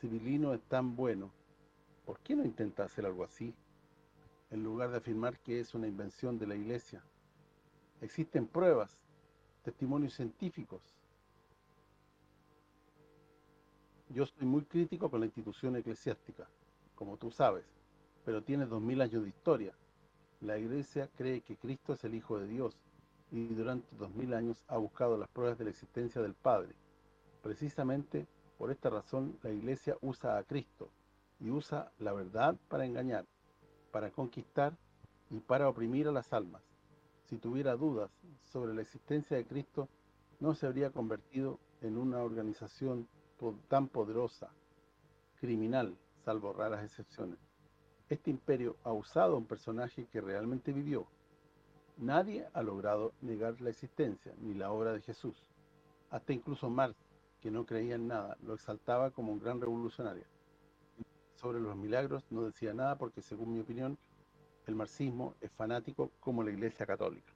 Civilino es tan bueno, ¿por qué no intenta hacer algo así? En lugar de afirmar que es una invención de la iglesia, Existen pruebas, testimonios científicos. Yo soy muy crítico con la institución eclesiástica, como tú sabes, pero tiene dos mil años de historia. La Iglesia cree que Cristo es el Hijo de Dios y durante dos mil años ha buscado las pruebas de la existencia del Padre. Precisamente por esta razón la Iglesia usa a Cristo y usa la verdad para engañar, para conquistar y para oprimir a las almas. Si tuviera dudas sobre la existencia de Cristo, no se habría convertido en una organización tan poderosa, criminal, salvo raras excepciones. Este imperio ha usado a un personaje que realmente vivió. Nadie ha logrado negar la existencia, ni la obra de Jesús. Hasta incluso Marx, que no creía en nada, lo exaltaba como un gran revolucionario. Sobre los milagros no decía nada porque, según mi opinión, el marxismo es fanático como la Iglesia Católica.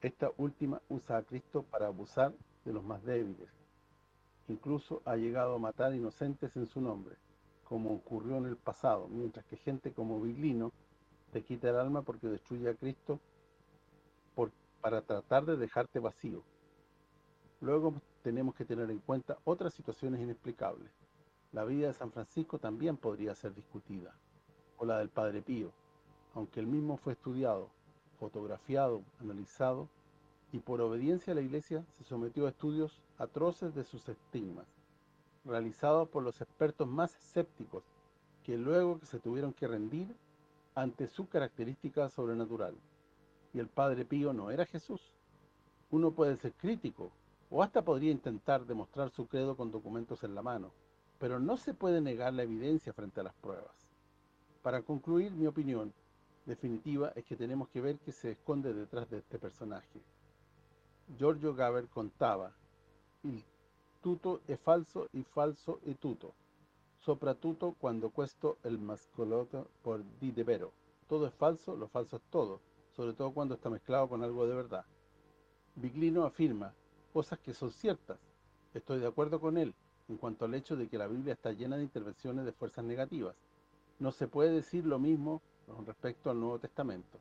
Esta última usa a Cristo para abusar de los más débiles. Incluso ha llegado a matar inocentes en su nombre, como ocurrió en el pasado, mientras que gente como Biglino te quita el alma porque destruye a Cristo para tratar de dejarte vacío. Luego tenemos que tener en cuenta otras situaciones inexplicables. La vida de San Francisco también podría ser discutida, o la del Padre Pío, aunque el mismo fue estudiado, fotografiado, analizado, y por obediencia a la Iglesia se sometió a estudios atroces de sus estigmas, realizados por los expertos más escépticos, que luego se tuvieron que rendir ante su característica sobrenatural. Y el Padre Pío no era Jesús. Uno puede ser crítico, o hasta podría intentar demostrar su credo con documentos en la mano, pero no se puede negar la evidencia frente a las pruebas. Para concluir, mi opinión definitiva es que tenemos que ver qué se esconde detrás de este personaje. Giorgio Gaber contaba, il tuto è falso y falso è tutto, soprattutto cuando questo el mascoloto por di de vero. Todo es falso, lo falso es todo, sobre todo cuando está mezclado con algo de verdad. Biglino afirma cosas que son ciertas. Estoy de acuerdo con él en cuanto al hecho de que la Biblia está llena de intervenciones de fuerzas negativas. No se puede decir lo mismo con respecto al Nuevo Testamento.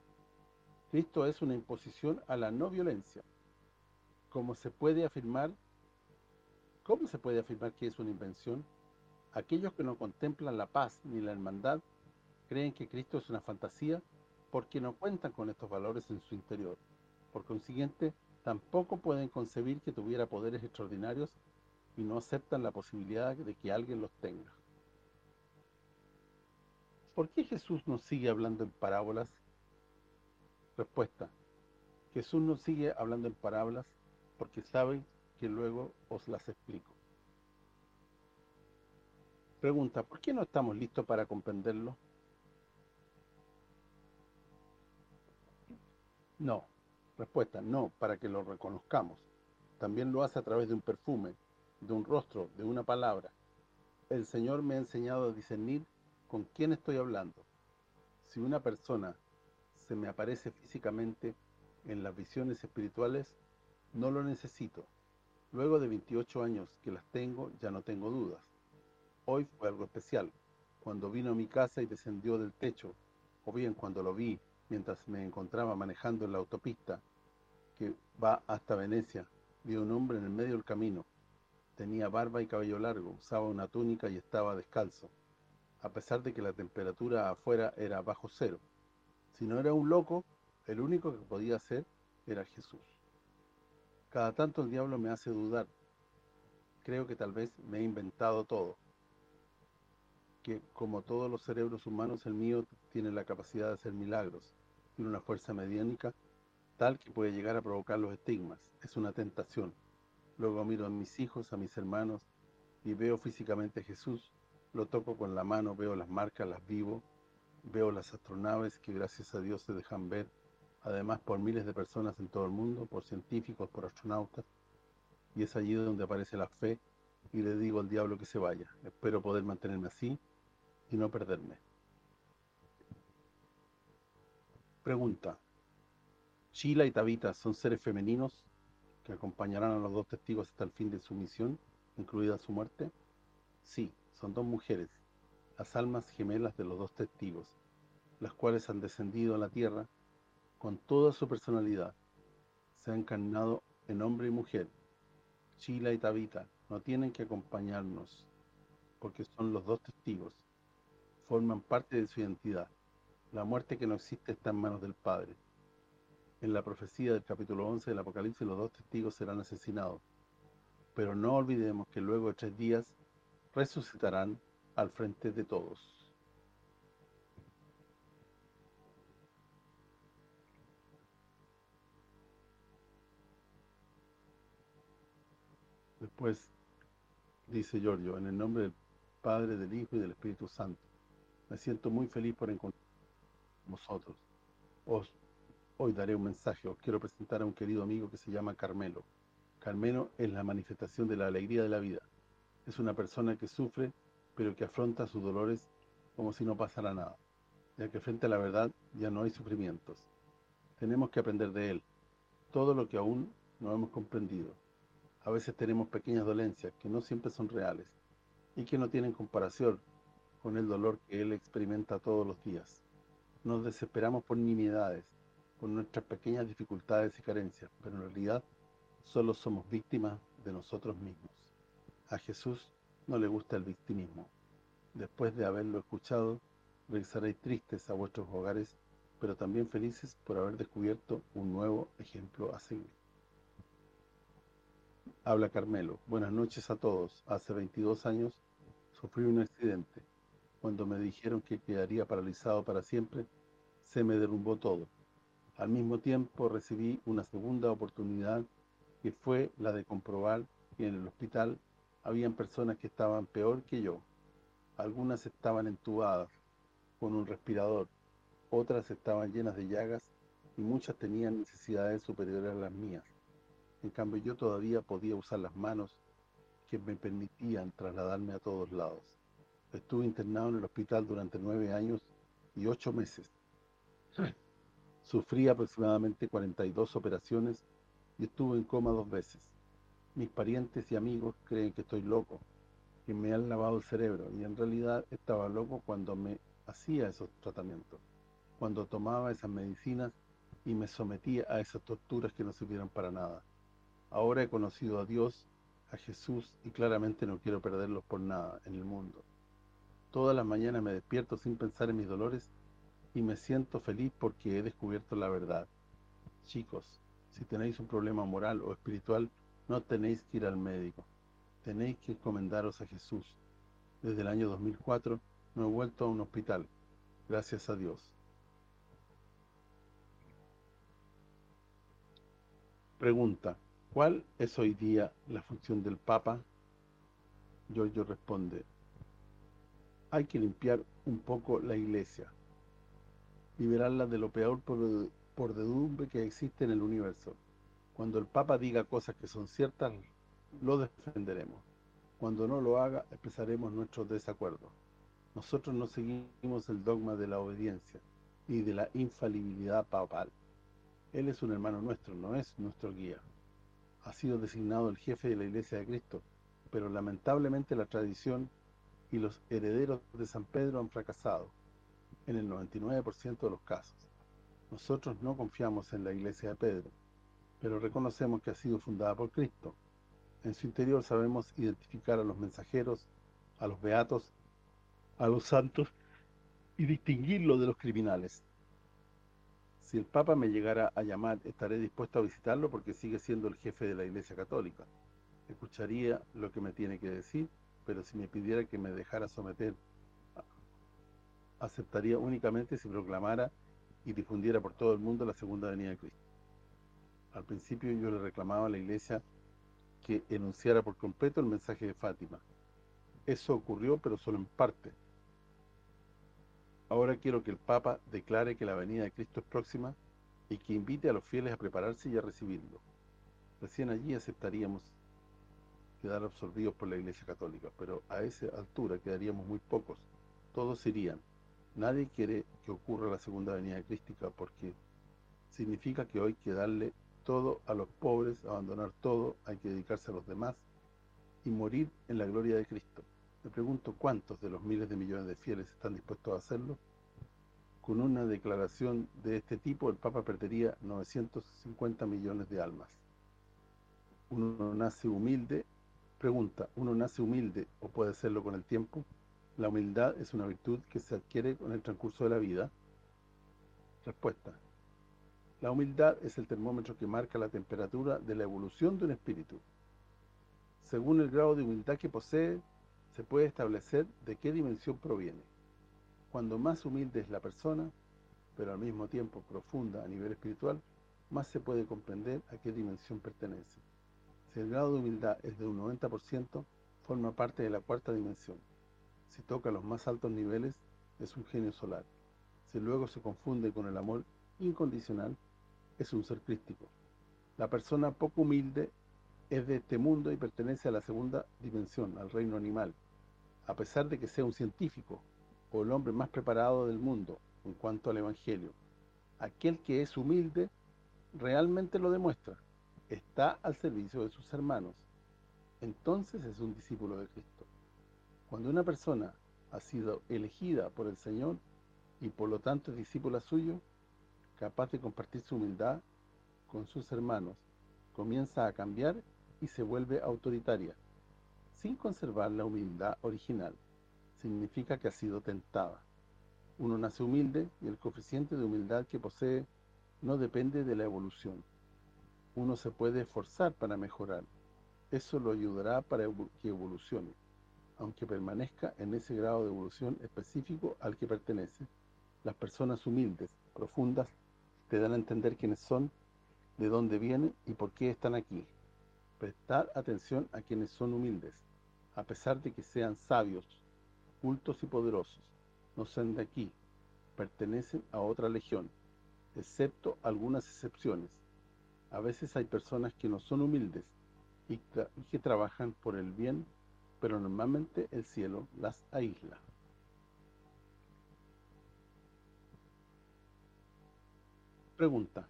Cristo es una imposición a la no violencia. ¿Cómo se puede afirmar ¿Cómo se puede afirmar que es una invención? Aquellos que no contemplan la paz ni la hermandad creen que Cristo es una fantasía porque no cuentan con estos valores en su interior. Por consiguiente, tampoco pueden concebir que tuviera poderes extraordinarios y no aceptan la posibilidad de que alguien los tenga. ¿Por qué Jesús nos sigue hablando en parábolas? Respuesta. Jesús nos sigue hablando en parábolas porque sabe que luego os las explico. Pregunta, ¿por qué no estamos listos para comprenderlo? No. Respuesta, no, para que lo reconozcamos. También lo hace a través de un perfume, de un rostro, de una palabra. El Señor me ha enseñado a discernir con quién estoy hablando. Si una persona se me aparece físicamente en las visiones espirituales, no lo necesito. Luego de 28 años que las tengo, ya no tengo dudas. Hoy fue algo especial, cuando vino a mi casa y descendió del techo, o bien cuando lo vi mientras me encontraba manejando en la autopista que va hasta Venecia, vi un hombre en el medio del camino. Tenía barba y cabello largo, usaba una túnica y estaba descalzo, a pesar de que la temperatura afuera era bajo cero. Si no era un loco, el único que podía ser era Jesús. Cada tanto el diablo me hace dudar. Creo que tal vez me he inventado todo. Que como todos los cerebros humanos, el mío tiene la capacidad de hacer milagros. Tiene una fuerza mediánica tal que puede llegar a provocar los estigmas. Es una tentación. Luego miro a mis hijos, a mis hermanos, y veo físicamente a Jesús. Lo toco con la mano, veo las marcas, las vivo. Veo las astronaves que gracias a Dios se dejan ver además por miles de personas en todo el mundo, por científicos, por astronautas, y es allí donde aparece la fe y le digo al diablo que se vaya. Espero poder mantenerme así y no perderme. Pregunta. ¿Sheila y Tabita son seres femeninos que acompañarán a los dos testigos hasta el fin de su misión, incluida su muerte? Sí, son dos mujeres, las almas gemelas de los dos testigos, las cuales han descendido a la tierra con toda su personalidad, se ha encarnado en hombre y mujer. Chila y Tabita no tienen que acompañarnos porque son los dos testigos. Forman parte de su identidad. La muerte que no existe está en manos del Padre. En la profecía del capítulo 11 del Apocalipsis los dos testigos serán asesinados. Pero no olvidemos que luego de tres días resucitarán al frente de todos. Después dice Giorgio, en el nombre del Padre, del Hijo y del Espíritu Santo, me siento muy feliz por encontrar vosotros. Os hoy daré un mensaje, os quiero presentar a un querido amigo que se llama Carmelo. Carmelo es la manifestación de la alegría de la vida. Es una persona que sufre, pero que afronta sus dolores como si no pasara nada, ya que frente a la verdad ya no hay sufrimientos. Tenemos que aprender de él, todo lo que aún no hemos comprendido. A veces tenemos pequeñas dolencias que no siempre son reales y que no tienen comparación con el dolor que él experimenta todos los días. Nos desesperamos por nimiedades, por nuestras pequeñas dificultades y carencias, pero en realidad solo somos víctimas de nosotros mismos. A Jesús no le gusta el victimismo. Después de haberlo escuchado, regresaréis tristes a vuestros hogares, pero también felices por haber descubierto un nuevo ejemplo a seguir. Habla Carmelo. Buenas noches a todos. Hace 22 años sufrí un accidente. Cuando me dijeron que quedaría paralizado para siempre, se me derrumbó todo. Al mismo tiempo recibí una segunda oportunidad que fue la de comprobar que en el hospital habían personas que estaban peor que yo. Algunas estaban entubadas con un respirador, otras estaban llenas de llagas y muchas tenían necesidades superiores a las mías. En cambio yo todavía podía usar las manos que me permitían trasladarme a todos lados. Estuve internado en el hospital durante nueve años y ocho meses. Sufrí aproximadamente 42 operaciones y estuve en coma dos veces. Mis parientes y amigos creen que estoy loco, que me han lavado el cerebro, y en realidad estaba loco cuando me hacía esos tratamientos, cuando tomaba esas medicinas y me sometía a esas torturas que no sirvieron para nada. Ahora he conocido a Dios, a Jesús, y claramente no quiero perderlos por nada en el mundo. Todas las mañanas me despierto sin pensar en mis dolores y me siento feliz porque he descubierto la verdad. Chicos, si tenéis un problema moral o espiritual, no tenéis que ir al médico. Tenéis que encomendaros a Jesús. Desde el año 2004 no he vuelto a un hospital. Gracias a Dios. Pregunta. ¿Cuál es hoy día la función del Papa? Giorgio responde, hay que limpiar un poco la Iglesia, liberarla de lo peor por, por dedumbre que existe en el universo. Cuando el Papa diga cosas que son ciertas, lo defenderemos. Cuando no lo haga, expresaremos nuestro desacuerdo. Nosotros no seguimos el dogma de la obediencia y de la infalibilidad papal. Él es un hermano nuestro, no es nuestro guía ha sido designado el jefe de la Iglesia de Cristo, pero lamentablemente la tradición y los herederos de San Pedro han fracasado en el 99% de los casos. Nosotros no confiamos en la Iglesia de Pedro, pero reconocemos que ha sido fundada por Cristo. En su interior sabemos identificar a los mensajeros, a los beatos, a los santos y distinguirlos de los criminales. Si el Papa me llegara a llamar, estaré dispuesto a visitarlo porque sigue siendo el jefe de la Iglesia Católica. Escucharía lo que me tiene que decir, pero si me pidiera que me dejara someter, aceptaría únicamente si proclamara y difundiera por todo el mundo la segunda venida de Cristo. Al principio yo le reclamaba a la Iglesia que enunciara por completo el mensaje de Fátima. Eso ocurrió, pero solo en parte, Ahora quiero que el Papa declare que la venida de Cristo es próxima y que invite a los fieles a prepararse y a recibirlo. Recién allí aceptaríamos quedar absorbidos por la Iglesia Católica, pero a esa altura quedaríamos muy pocos. Todos irían. Nadie quiere que ocurra la segunda venida de Cristo porque significa que hoy hay que darle todo a los pobres, abandonar todo, hay que dedicarse a los demás y morir en la gloria de Cristo. Me pregunto cuántos de los miles de millones de fieles están dispuestos a hacerlo. Con una declaración de este tipo, el Papa perdería 950 millones de almas. Uno nace humilde, pregunta, ¿uno nace humilde o puede serlo con el tiempo? La humildad es una virtud que se adquiere con el transcurso de la vida. Respuesta. La humildad es el termómetro que marca la temperatura de la evolución de un espíritu. Según el grado de humildad que posee, se puede establecer de qué dimensión proviene. Cuando más humilde es la persona, pero al mismo tiempo profunda a nivel espiritual, más se puede comprender a qué dimensión pertenece. Si el grado de humildad es de un 90%, forma parte de la cuarta dimensión. Si toca los más altos niveles, es un genio solar. Si luego se confunde con el amor incondicional, es un ser crístico. La persona poco humilde es de este mundo y pertenece a la segunda dimensión, al reino animal, a pesar de que sea un científico, o el hombre más preparado del mundo en cuanto al Evangelio. Aquel que es humilde realmente lo demuestra. Está al servicio de sus hermanos. Entonces es un discípulo de Cristo. Cuando una persona ha sido elegida por el Señor y por lo tanto es discípula suyo, capaz de compartir su humildad con sus hermanos, comienza a cambiar y se vuelve autoritaria, sin conservar la humildad original significa que ha sido tentada. Uno nace humilde y el coeficiente de humildad que posee no depende de la evolución. Uno se puede esforzar para mejorar. Eso lo ayudará para que evolucione, aunque permanezca en ese grado de evolución específico al que pertenece. Las personas humildes, profundas, te dan a entender quiénes son, de dónde vienen y por qué están aquí. Prestar atención a quienes son humildes, a pesar de que sean sabios, cultos y poderosos, no son de aquí, pertenecen a otra legión, excepto algunas excepciones. A veces hay personas que no son humildes y, que trabajan por el bien, pero normalmente el cielo las aísla. Pregunta.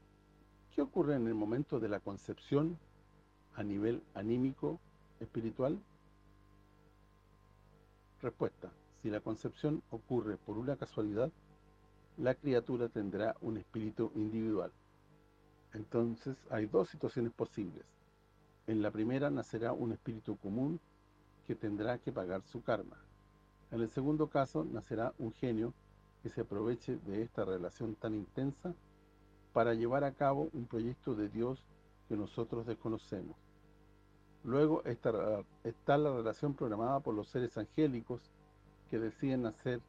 ¿Qué ocurre en el momento de la concepción a nivel anímico, espiritual? Respuesta. Si la concepción ocurre por una casualidad, la criatura tendrá un espíritu individual. Entonces hay dos situaciones posibles. En la primera nacerá un espíritu común que tendrá que pagar su karma. En el segundo caso nacerá un genio que se aproveche de esta relación tan intensa para llevar a cabo un proyecto de Dios que nosotros desconocemos. Luego está la relación programada por los seres angélicos que deciden nacer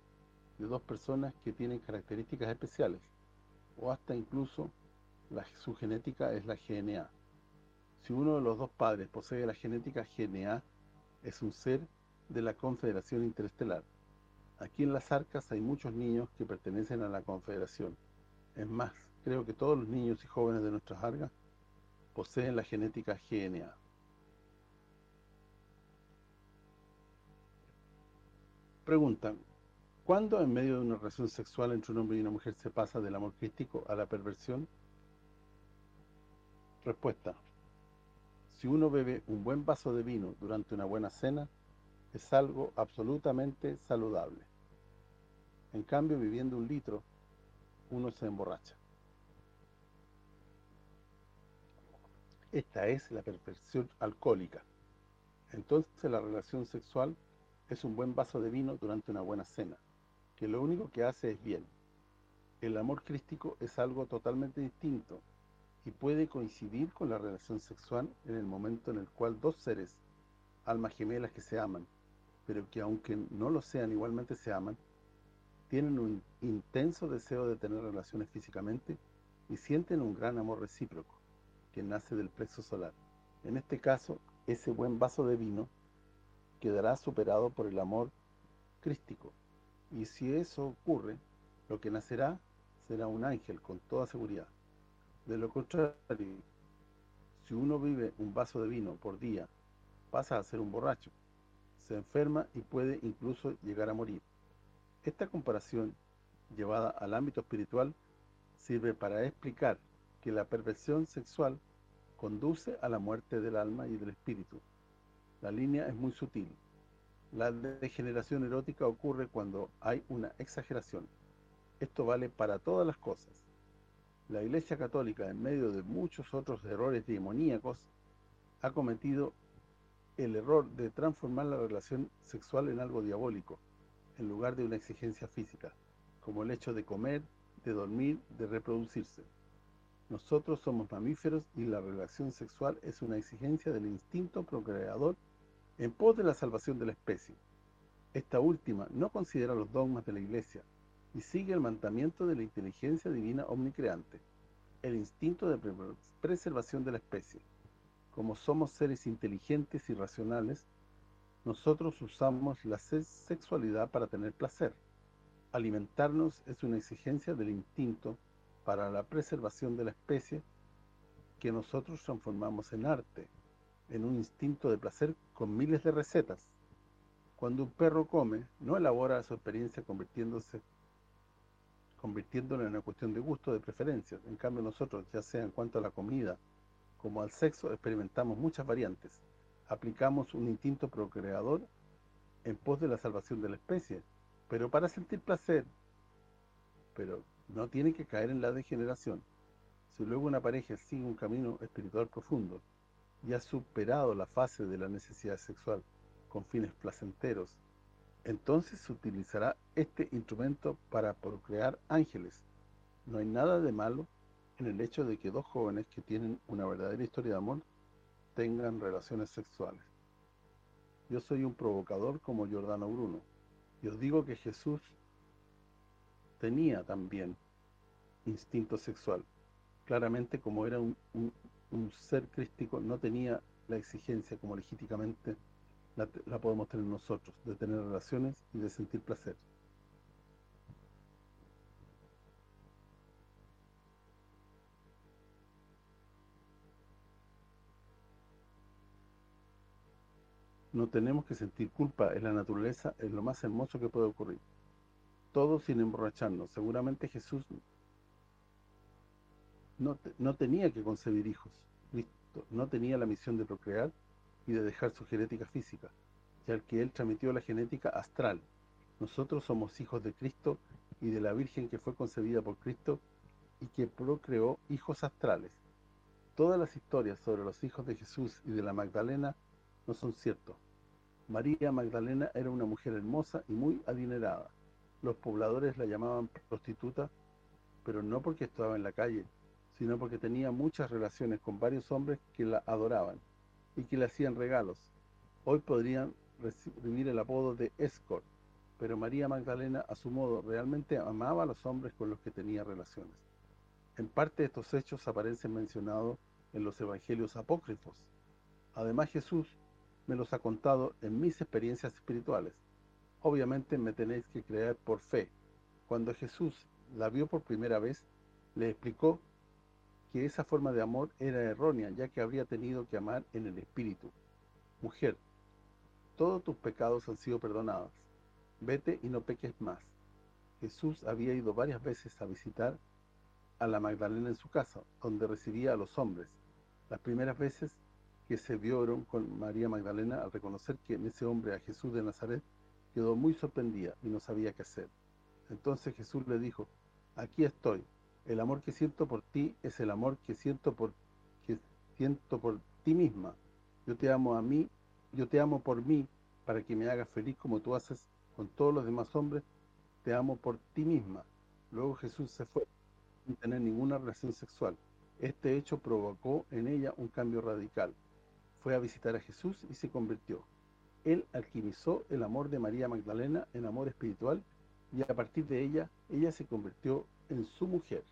de dos personas que tienen características especiales, o hasta incluso su genética es la GNA. Si uno de los dos padres posee la genética GNA, es un ser de la Confederación Interestelar. Aquí en las arcas hay muchos niños que pertenecen a la Confederación. Es más, creo que todos los niños y jóvenes de nuestras arcas poseen la genética GNA. Preguntan, ¿cuándo en medio de una relación sexual entre un hombre y una mujer se pasa del amor crístico a la perversión? Respuesta. Si uno bebe un buen vaso de vino durante una buena cena, es algo absolutamente saludable. En cambio, viviendo un litro, uno se emborracha. Esta es la perversión alcohólica. Entonces la relación sexual es un buen vaso de vino durante una buena cena, que lo único que hace es bien. El amor crístico es algo totalmente distinto y puede coincidir con la relación sexual en el momento en el cual dos seres, almas gemelas que se aman, pero que aunque no lo sean igualmente se aman, tienen un intenso deseo de tener relaciones físicamente y sienten un gran amor recíproco, que nace del plexo solar. En este caso, ese buen vaso de vino quedará superado por el amor crístico. Y si eso ocurre, lo que nacerá será un ángel con toda seguridad. De lo contrario, si uno vive un vaso de vino por día, pasa a ser un borracho, se enferma y puede incluso llegar a morir. Esta comparación, llevada al ámbito espiritual, sirve para explicar que la perversión sexual conduce a la muerte del alma y del espíritu. La línea es muy sutil. La degeneración erótica ocurre cuando hay una exageración. Esto vale para todas las cosas. La Iglesia Católica, en medio de muchos otros errores demoníacos, ha cometido el error de transformar la relación sexual en algo diabólico, en lugar de una exigencia física, como el hecho de comer, de dormir, de reproducirse. Nosotros somos mamíferos y la relación sexual es una exigencia del instinto procreador en pos de la salvación de la especie. Esta última no considera los dogmas de la Iglesia y sigue el mandamiento de la inteligencia divina omnicreante, el instinto de preservación de la especie. Como somos seres inteligentes y racionales, nosotros usamos la sexualidad para tener placer. Alimentarnos es una exigencia del instinto para la preservación de la especie que nosotros transformamos en arte, en un instinto de placer con miles de recetas. Cuando un perro come, no elabora su experiencia convirtiéndose convirtiéndolo en una cuestión de gusto, de preferencias. En cambio nosotros, ya sea en cuanto a la comida como al sexo, experimentamos muchas variantes. Aplicamos un instinto procreador en pos de la salvación de la especie, pero para sentir placer, pero no tiene que caer en la degeneración. Si luego una pareja sigue un camino espiritual profundo y ha superado la fase de la necesidad sexual con fines placenteros, entonces se utilizará este instrumento para procrear ángeles. No hay nada de malo en el hecho de que dos jóvenes que tienen una verdadera historia de amor tengan relaciones sexuales. Yo soy un provocador como Giordano Bruno. Y os digo que Jesús tenía también instinto sexual. Claramente, como era un, ser crístico, no tenía la exigencia como legítimamente la, la podemos tener nosotros, de tener relaciones y de sentir placer. No tenemos que sentir culpa en la naturaleza, es lo más hermoso que puede ocurrir todo sin emborracharnos. Seguramente Jesús no, no tenía que concebir hijos. Cristo no tenía la misión de procrear y de dejar su genética física, ya que Él transmitió la genética astral. Nosotros somos hijos de Cristo y de la Virgen que fue concebida por Cristo y que procreó hijos astrales. Todas las historias sobre los hijos de Jesús y de la Magdalena no son ciertos. María Magdalena era una mujer hermosa y muy adinerada. Los pobladores la llamaban prostituta, pero no porque estaba en la calle, sino porque tenía muchas relaciones con varios hombres que la adoraban y que le hacían regalos. Hoy podrían recibir el apodo de escort, pero María Magdalena, a su modo, realmente amaba a los hombres con los que tenía relaciones. En parte estos hechos aparecen mencionados en los evangelios apócrifos. Además Jesús me los ha contado en mis experiencias espirituales obviamente me tenéis que creer por fe. Cuando Jesús la vio por primera vez, le explicó que esa forma de amor era errónea, ya que habría tenido que amar en el Espíritu. Mujer, todos tus pecados han sido perdonados. Vete y no peques más. Jesús había ido varias veces a visitar a la Magdalena en su casa, donde recibía a los hombres. Las primeras veces que se vieron con María Magdalena al reconocer que en ese hombre a Jesús de Nazaret quedó muy sorprendida y no sabía qué hacer. Entonces Jesús le dijo, aquí estoy, el amor que siento por ti es el amor que siento por que siento por ti misma. Yo te amo a mí, yo te amo por mí, para que me hagas feliz como tú haces con todos los demás hombres, te amo por ti misma. Luego Jesús se fue sin tener ninguna relación sexual. Este hecho provocó en ella un cambio radical. Fue a visitar a Jesús y se convirtió él alquimizó el amor de María Magdalena en amor espiritual y a partir de ella, ella se convirtió en su mujer.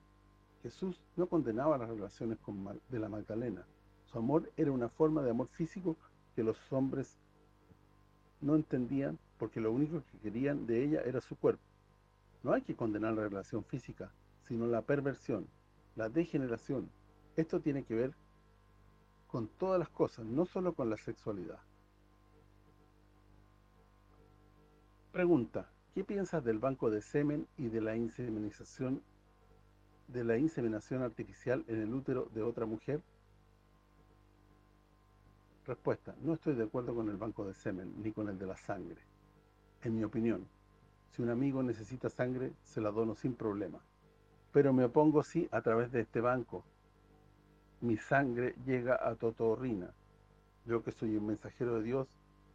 Jesús no condenaba las relaciones con de la Magdalena. Su amor era una forma de amor físico que los hombres no entendían porque lo único que querían de ella era su cuerpo. No hay que condenar la relación física, sino la perversión, la degeneración. Esto tiene que ver con todas las cosas, no solo con la sexualidad. Pregunta, ¿qué piensas del banco de semen y de la inseminación artificial en el útero de otra mujer? Respuesta, no estoy de acuerdo con el banco de semen ni con el de la sangre. En mi opinión, Si un amigo necesita sangre, se la dono sin problema. Pero me opongo sí a través de este banco. Mi sangre llega a Totorrina. Yo que soy un mensajero de Dios,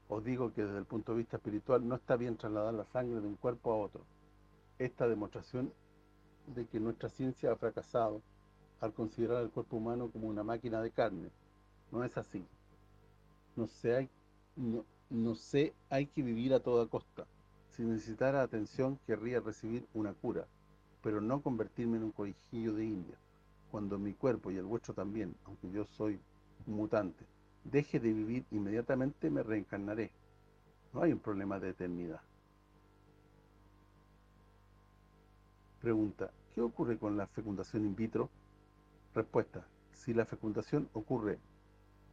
os digo que desde el punto de vista espiritual no está bien trasladar la sangre de un cuerpo a otro. Esta demostración de que nuestra ciencia ha fracasado al considerar el cuerpo humano como una máquina de carne. No es así. No sé, hay, no, sé, hay que vivir a toda costa. Si necesitara atención, querría recibir una cura, pero no convertirme en un conejillo de India, cuando mi cuerpo y el vuestro también, aunque yo soy mutante, deje de vivir inmediatamente me reencarnaré. No hay un problema de eternidad. Pregunta, ¿qué ocurre con la fecundación in vitro? Respuesta, si la fecundación ocurre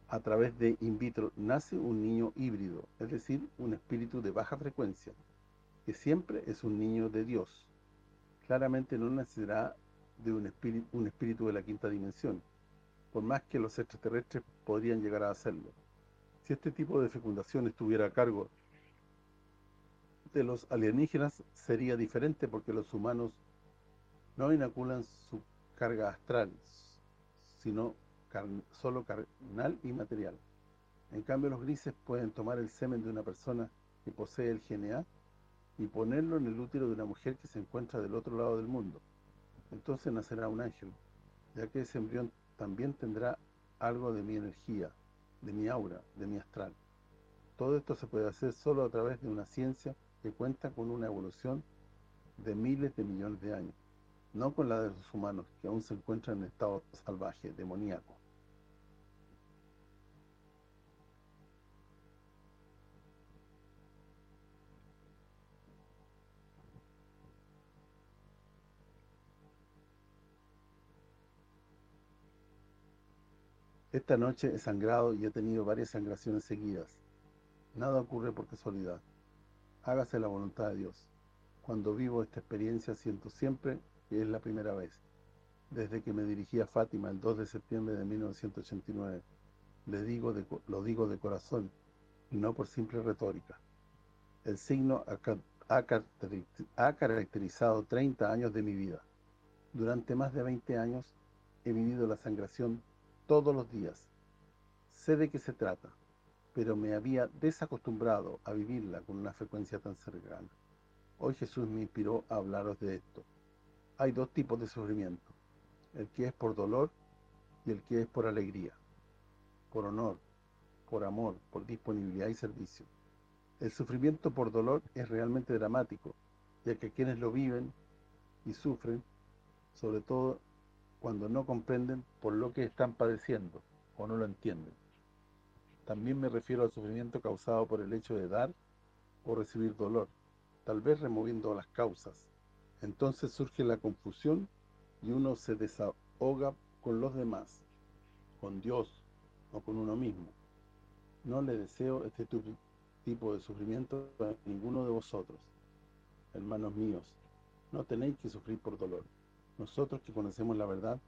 a través de in vitro, nace un niño híbrido, es decir, un espíritu de baja frecuencia, que siempre es un niño de Dios. Claramente no nacerá de un espíritu, un espíritu de la quinta dimensión, por más que los extraterrestres podrían llegar a hacerlo. Si este tipo de fecundación estuviera a cargo de los alienígenas, sería diferente porque los humanos no inoculan su carga astral, sino solo carnal y material. En cambio, los grises pueden tomar el semen de una persona que posee el GNA y ponerlo en el útero de una mujer que se encuentra del otro lado del mundo. Entonces nacerá un ángel, ya que ese embrión también tendrá algo de mi energía, de mi aura, de mi astral. Todo esto se puede hacer solo a través de una ciencia que cuenta con una evolución de miles de millones de años, no con la de los humanos, que aún se encuentran en estado salvaje, demoníaco. Esta noche he sangrado y he tenido varias sangraciones seguidas. Nada ocurre por casualidad. Hágase la voluntad de Dios. Cuando vivo esta experiencia siento siempre que es la primera vez. Desde que me dirigí a Fátima el 2 de septiembre de 1989. Le digo lo digo de corazón y no por simple retórica. El signo ha caracterizado 30 años de mi vida. Durante más de 20 años he vivido la sangración todos los días. Sé de qué se trata, pero me había desacostumbrado a vivirla con una frecuencia tan cercana. Hoy Jesús me inspiró a hablaros de esto. Hay dos tipos de sufrimiento, el que es por dolor y el que es por alegría, por honor, por amor, por disponibilidad y servicio. El sufrimiento por dolor es realmente dramático, ya que quienes lo viven y sufren, sobre todo cuando no comprenden por lo que están padeciendo o no lo entienden. También me refiero al sufrimiento causado por el hecho de dar o recibir dolor, tal vez removiendo las causas. Entonces surge la confusión y uno se desahoga con los demás, con Dios o con uno mismo. No le deseo este tipo de sufrimiento a ninguno de vosotros. Hermanos míos, no tenéis que sufrir por dolor. Nosotros que conocemos la verdad,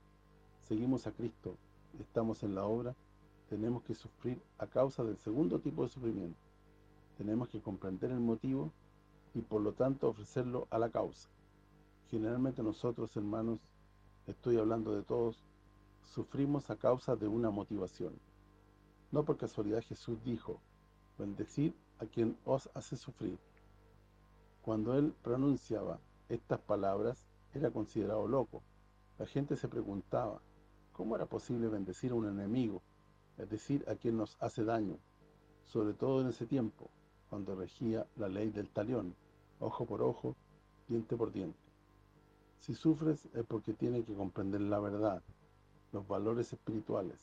seguimos a Cristo, estamos en la obra, tenemos que sufrir a causa del segundo tipo de sufrimiento. Tenemos que comprender el motivo y por lo tanto ofrecerlo a la causa. Generalmente nosotros, hermanos, estoy hablando de todos, sufrimos a causa de una motivación. No por casualidad Jesús dijo, bendecir a quien os hace sufrir. Cuando Él pronunciaba estas palabras, era considerado loco. La gente se preguntaba, ¿cómo era posible bendecir a un enemigo, es decir, a quien nos hace daño? Sobre todo en ese tiempo, cuando regía la ley del talión, ojo por ojo, diente por diente. Si sufres es porque tienes que comprender la verdad, los valores espirituales,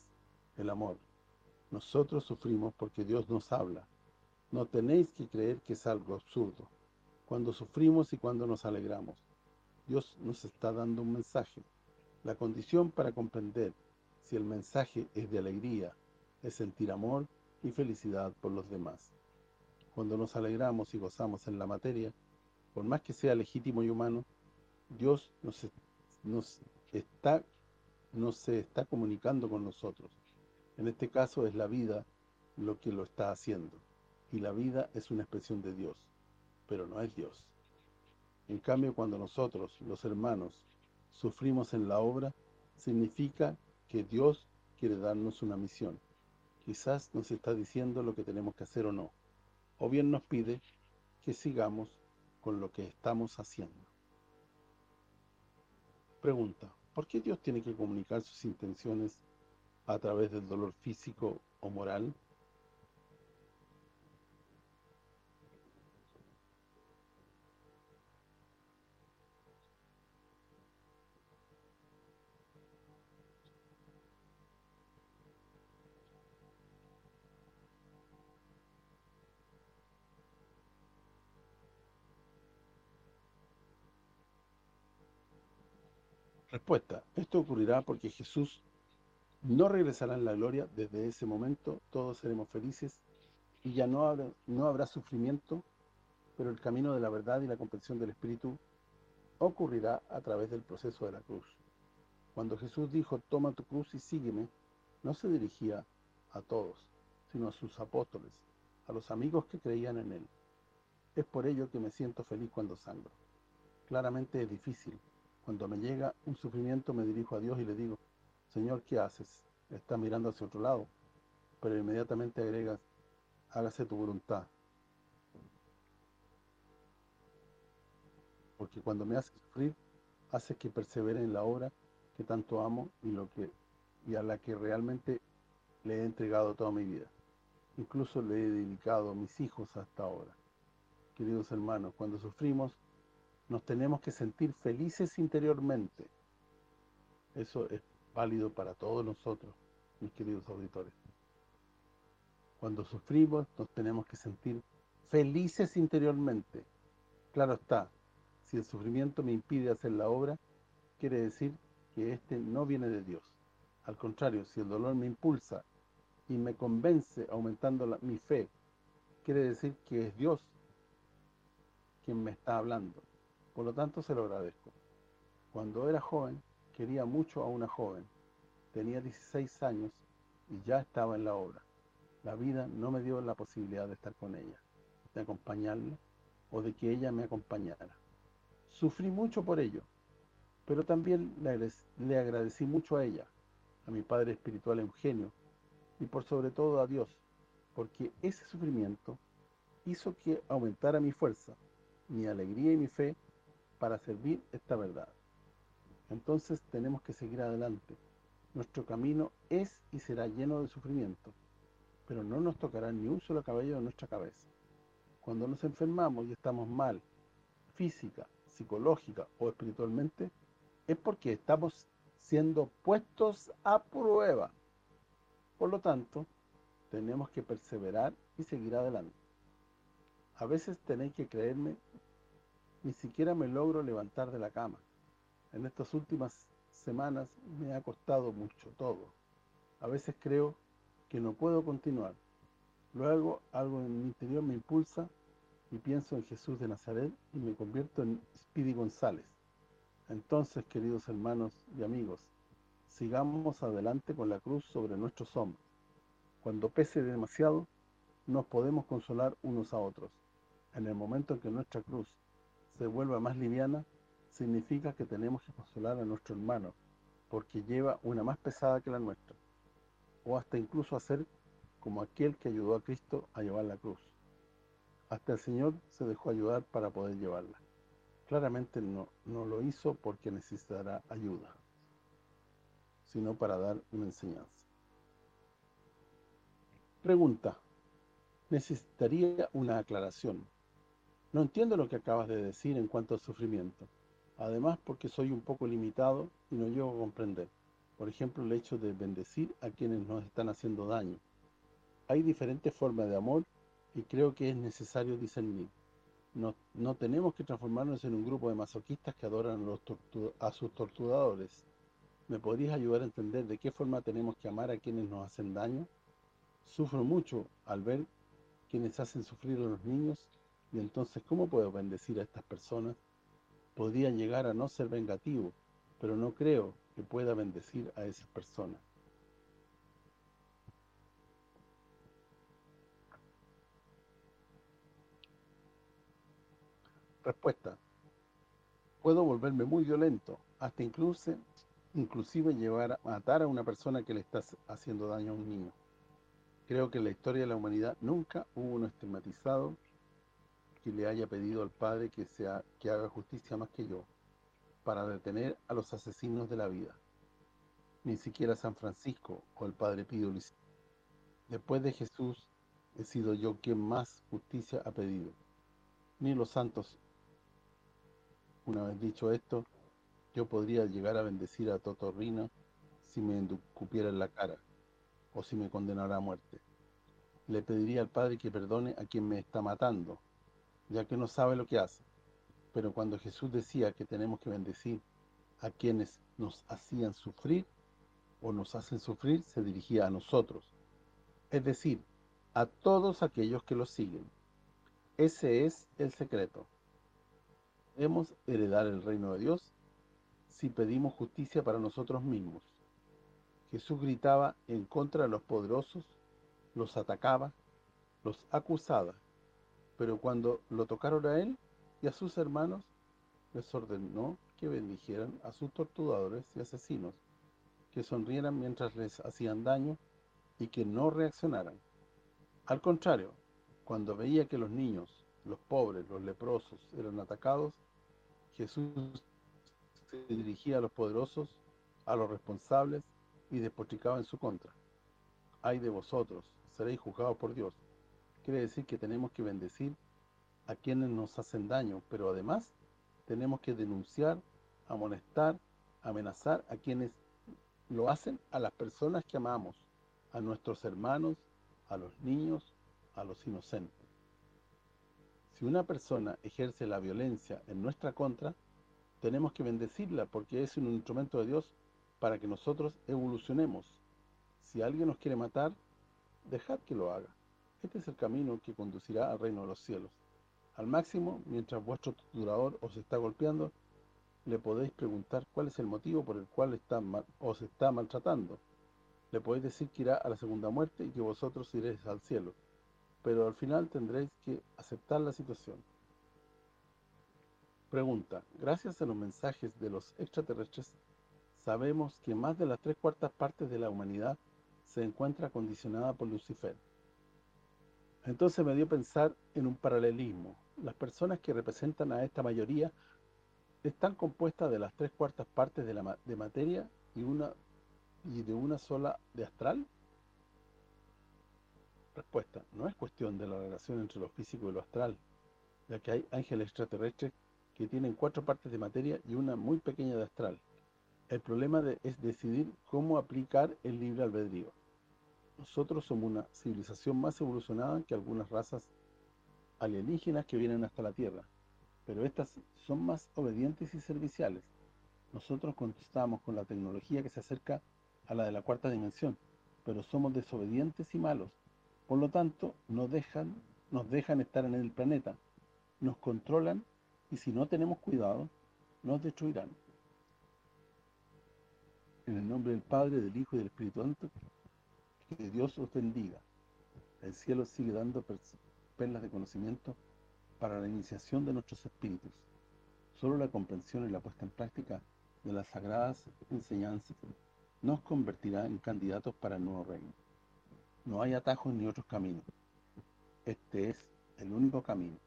el amor. Nosotros sufrimos porque Dios nos habla. No tenéis que creer que es algo absurdo. Cuando sufrimos y cuando nos alegramos. Dios nos está dando un mensaje. La condición para comprender si el mensaje es de alegría, es sentir amor y felicidad por los demás. Cuando nos alegramos y gozamos en la materia, por más que sea legítimo y humano, Dios nos, está no se está comunicando con nosotros. En este caso es la vida lo que lo está haciendo. Y la vida es una expresión de Dios, pero no es Dios. En cambio, cuando nosotros, los hermanos, sufrimos en la obra, significa que Dios quiere darnos una misión. Quizás nos está diciendo lo que tenemos que hacer o no. O bien nos pide que sigamos con lo que estamos haciendo. Pregunta, ¿por qué Dios tiene que comunicar sus intenciones a través del dolor físico o moral? Respuesta. Esto ocurrirá porque Jesús no regresará en la gloria. Desde ese momento todos seremos felices y ya no habrá, no habrá sufrimiento, pero el camino de la verdad y la comprensión del Espíritu ocurrirá a través del proceso de la cruz. Cuando Jesús dijo, toma tu cruz y sígueme, no se dirigía a todos, sino a sus apóstoles, a los amigos que creían en Él. Es por ello que me siento feliz cuando sangro. Claramente es difícil, cuando me llega un sufrimiento me dirijo a Dios y le digo, Señor, ¿qué haces? Está mirando hacia otro lado, pero inmediatamente agregas, hágase tu voluntad. Porque cuando me hace sufrir, hace que persevere en la obra que tanto amo y, lo que, y a la que realmente le he entregado toda mi vida. Incluso le he dedicado a mis hijos hasta ahora. Queridos hermanos, cuando sufrimos, nos tenemos que sentir felices interiormente. Eso es válido para todos nosotros, mis queridos auditores. Cuando sufrimos nos tenemos que sentir felices interiormente. Claro está, si el sufrimiento me impide hacer la obra, quiere decir que este no viene de Dios. Al contrario, si el dolor me impulsa y me convence aumentando mi fe, quiere decir que es Dios quien me está hablando. Por lo tanto, se lo agradezco. Cuando era joven, quería mucho a una joven. Tenía 16 años y ya estaba en la obra. La vida no me dio la posibilidad de estar con ella, de acompañarla o de que ella me acompañara. Sufrí mucho por ello, pero también le agradecí mucho a ella, a mi padre espiritual Eugenio, y por sobre todo a Dios, porque ese sufrimiento hizo que aumentara mi fuerza, mi alegría y mi fe para servir esta verdad. Entonces tenemos que seguir adelante. Nuestro camino es y será lleno de sufrimiento, pero no nos tocará ni un solo cabello de nuestra cabeza. Cuando nos enfermamos y estamos mal, física, psicológica o espiritualmente, es porque estamos siendo puestos a prueba. Por lo tanto, tenemos que perseverar y seguir adelante. A veces tenéis que creerme ni siquiera me logro levantar de la cama. En estas últimas semanas me ha costado mucho todo. A veces creo que no puedo continuar. Luego algo en mi interior me impulsa y pienso en Jesús de Nazaret y me convierto en Speedy González. Entonces, queridos hermanos y amigos, sigamos adelante con la cruz sobre nuestros hombros. Cuando pese demasiado, nos podemos consolar unos a otros. En el momento en que nuestra cruz se vuelva más liviana, significa que tenemos que consolar a nuestro hermano, porque lleva una más pesada que la nuestra, o hasta incluso hacer como aquel que ayudó a Cristo a llevar la cruz. Hasta el Señor se dejó ayudar para poder llevarla. Claramente no, no lo hizo porque necesitará ayuda, sino para dar una enseñanza. Pregunta. Necesitaría una aclaración. No entiendo lo que acabas de decir en cuanto al sufrimiento. Además, porque soy un poco limitado y no llego a comprender. Por ejemplo, el hecho de bendecir a quienes nos están haciendo daño. Hay diferentes formas de amor y creo que es necesario discernir. No, no tenemos que transformarnos en un grupo de masoquistas que adoran a, a sus torturadores. ¿Me podrías ayudar a entender de qué forma tenemos que amar a quienes nos hacen daño? Sufro mucho al ver quienes hacen sufrir a los niños y entonces, ¿cómo puedo bendecir a estas personas? Podría llegar a no ser vengativo, pero no creo que pueda bendecir a esas personas. Respuesta. puedo volverme muy violento, hasta incluso, inclusive llevar a matar a una persona que le está haciendo daño a un niño. Creo que en la historia de la humanidad nunca hubo un estigmatizado que le haya pedido al Padre que, sea, que haga justicia más que yo, para detener a los asesinos de la vida. Ni siquiera San Francisco o el Padre Pío Después de Jesús, he sido yo quien más justicia ha pedido. Ni los santos. Una vez dicho esto, yo podría llegar a bendecir a Totorrino si me encupiera en la cara o si me condenara a muerte. Le pediría al Padre que perdone a quien me está matando, ya que no sabe lo que hace. Pero cuando Jesús decía que tenemos que bendecir a quienes nos hacían sufrir o nos hacen sufrir, se dirigía a nosotros. Es decir, a todos aquellos que lo siguen. Ese es el secreto. Podemos heredar el reino de Dios si pedimos justicia para nosotros mismos. Jesús gritaba en contra de los poderosos, los atacaba, los acusaba, pero cuando lo tocaron a él y a sus hermanos, les ordenó que bendijeran a sus torturadores y asesinos, que sonrieran mientras les hacían daño y que no reaccionaran. Al contrario, cuando veía que los niños, los pobres, los leprosos eran atacados, Jesús se dirigía a los poderosos, a los responsables y despotricaba en su contra. Ay de vosotros, seréis juzgados por Dios. Quiere decir que tenemos que bendecir a quienes nos hacen daño, pero además tenemos que denunciar, amonestar, amenazar a quienes lo hacen a las personas que amamos, a nuestros hermanos, a los niños, a los inocentes. Si una persona ejerce la violencia en nuestra contra, tenemos que bendecirla porque es un instrumento de Dios para que nosotros evolucionemos. Si alguien nos quiere matar, dejad que lo haga. Este es el camino que conducirá al reino de los cielos. Al máximo, mientras vuestro torturador os está golpeando, le podéis preguntar cuál es el motivo por el cual está os está maltratando. Le podéis decir que irá a la segunda muerte y que vosotros iréis al cielo. Pero al final tendréis que aceptar la situación. Pregunta, gracias a los mensajes de los extraterrestres, sabemos que más de las tres cuartas partes de la humanidad se encuentra condicionada por Lucifer. Entonces me dio pensar en un paralelismo. Las personas que representan a esta mayoría están compuestas de las tres cuartas partes de, materia y de una sola de astral. Respuesta, no es cuestión de la relación entre lo físico y lo astral, ya que hay ángeles extraterrestres que tienen cuatro partes de materia y una muy pequeña de astral. El problema es decidir cómo aplicar el libre albedrío. Nosotros somos una civilización más evolucionada que algunas razas alienígenas que vienen hasta la Tierra, pero estas son más obedientes y serviciales. Nosotros contestamos con la tecnología que se acerca a la de la cuarta dimensión, pero somos desobedientes y malos. Por lo tanto, nos dejan, nos dejan estar en el planeta, nos controlan y si no tenemos cuidado, nos destruirán. En el nombre del Padre, del Hijo y del Espíritu Santo, que Dios os bendiga. El cielo sigue dando perlas de conocimiento para la iniciación de nuestros espíritus. Solo la comprensión y la puesta en práctica de las sagradas enseñanzas nos convertirá en candidatos para el nuevo reino. No hay atajos ni otros caminos. Este es el único camino.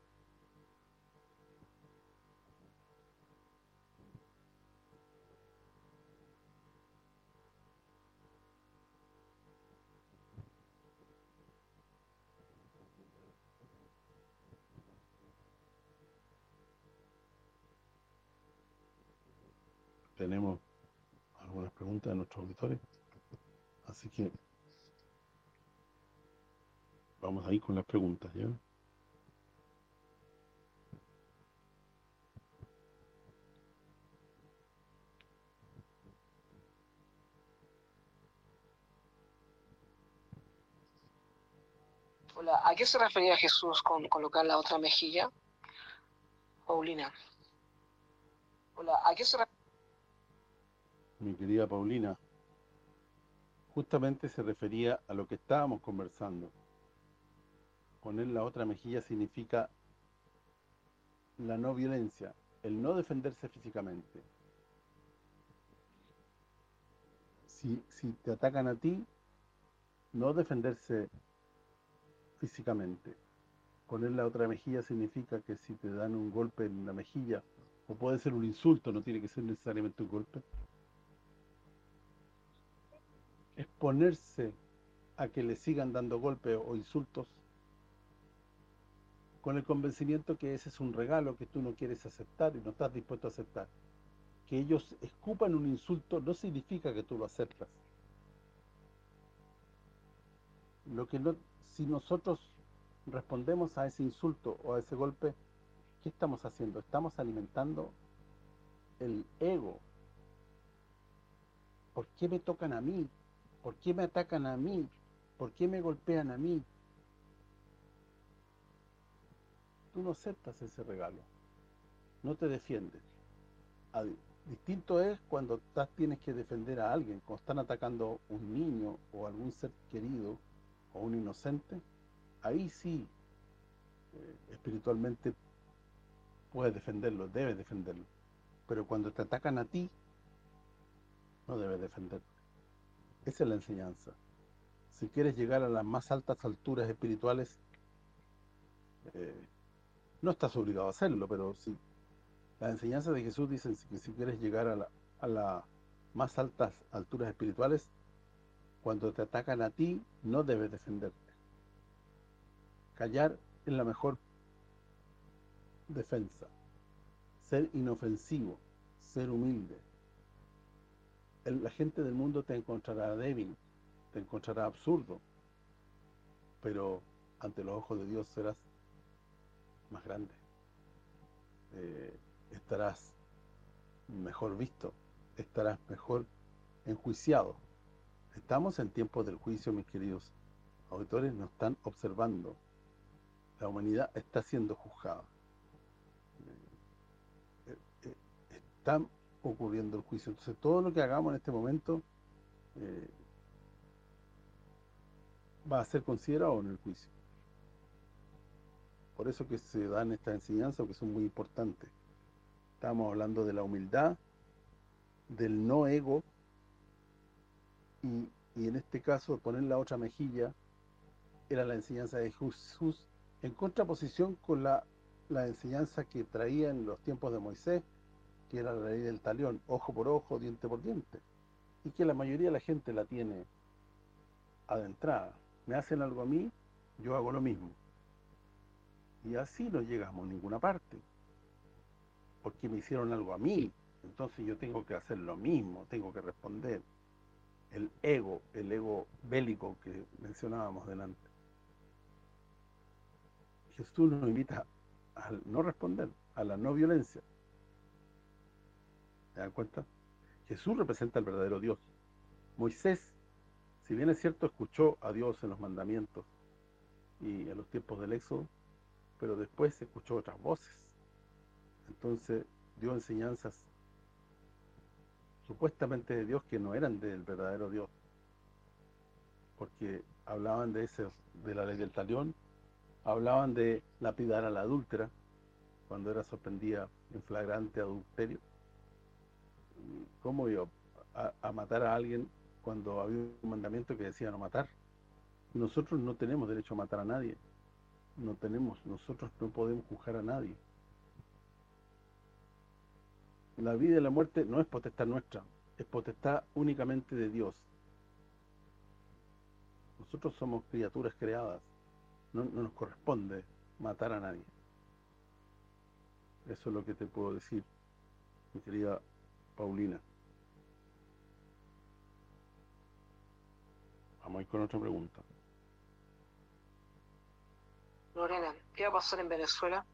Tenemos algunas preguntas de nuestros auditores. Así que vamos a ir con las preguntas, ¿ya? Hola, ¿a qué se refería Jesús con colocar la otra mejilla? Paulina. Hola, ¿a qué se refería? Mi querida Paulina, justamente se refería a lo que estábamos conversando. Poner la otra mejilla significa la no violencia, el no defenderse físicamente. Si, te atacan a ti, no defenderse físicamente. Poner la otra mejilla significa que si te dan un golpe en la mejilla, o puede ser un insulto, no tiene que ser necesariamente un golpe, exponerse a que le sigan dando golpes o insultos con el convencimiento que ese es un regalo que tú no quieres aceptar y no estás dispuesto a aceptar. Que ellos escupan un insulto no significa que tú lo aceptas. Lo que no, si nosotros respondemos a ese insulto o a ese golpe, ¿qué estamos haciendo? Estamos alimentando el ego. ¿Por qué me tocan a mí? ¿Por qué me atacan a mí? ¿Por qué me golpean a mí? Tú no aceptas ese regalo. No te defiendes. Distinto es cuando tienes que defender a alguien, cuando están atacando un niño o algún ser querido o un inocente, ahí sí, eh, espiritualmente puedes defenderlo, debes defenderlo. Pero cuando te atacan a ti, no debes defenderlo. Esa es la enseñanza. Si quieres llegar a las más altas alturas espirituales, eh, no estás obligado a hacerlo, pero sí. Las enseñanzas de Jesús dicen que si quieres llegar a las más altas alturas espirituales, cuando te atacan a ti, no debes defenderte. Callar es la mejor defensa. Ser inofensivo, ser humilde, la gente del mundo te encontrará débil, te encontrará absurdo, pero ante los ojos de Dios serás más grande. Eh, estarás mejor visto, estarás mejor enjuiciado. Estamos en tiempos del juicio, mis queridos auditores, nos están observando. La humanidad está siendo juzgada. Eh, eh, ocurriendo el juicio. Entonces, todo lo que hagamos en este momento eh, va a ser considerado en el juicio. Por eso que se dan estas enseñanzas, que son muy importantes. Estamos hablando de la humildad, del no ego, y, en este caso, poner la otra mejilla, era la enseñanza de Jesús, en contraposición con la, la enseñanza que traía en los tiempos de Moisés, que era la ley del talión, ojo por ojo, diente por diente, y que la mayoría de la gente la tiene adentrada. Me hacen algo a mí, yo hago lo mismo. Y así no llegamos a ninguna parte. Porque me hicieron algo a mí, entonces yo tengo que hacer lo mismo, tengo que responder. El ego, el ego bélico que mencionábamos delante. Jesús nos invita a no responder, a la no violencia. ¿Se dan cuenta? Jesús representa al verdadero Dios. Moisés, si bien es cierto, escuchó a Dios en los mandamientos y en los tiempos del Éxodo, pero después escuchó otras voces. Entonces dio enseñanzas supuestamente de Dios que no eran del verdadero Dios. Porque hablaban de ese, de la ley del talión, hablaban de lapidar a la adúltera cuando era sorprendida en flagrante adulterio ¿cómo iba a, matar a alguien cuando había un mandamiento que decía no matar? Nosotros no tenemos derecho a matar a nadie. No tenemos, nosotros no podemos juzgar a nadie. La vida y la muerte no es potestad nuestra, es potestad únicamente de Dios. Nosotros somos criaturas creadas, no, no nos corresponde matar a nadie. Eso es lo que te puedo decir, mi querida Paulina. Vamos a ir con otra pregunta. Lorena, ¿qué va a pasar en Venezuela?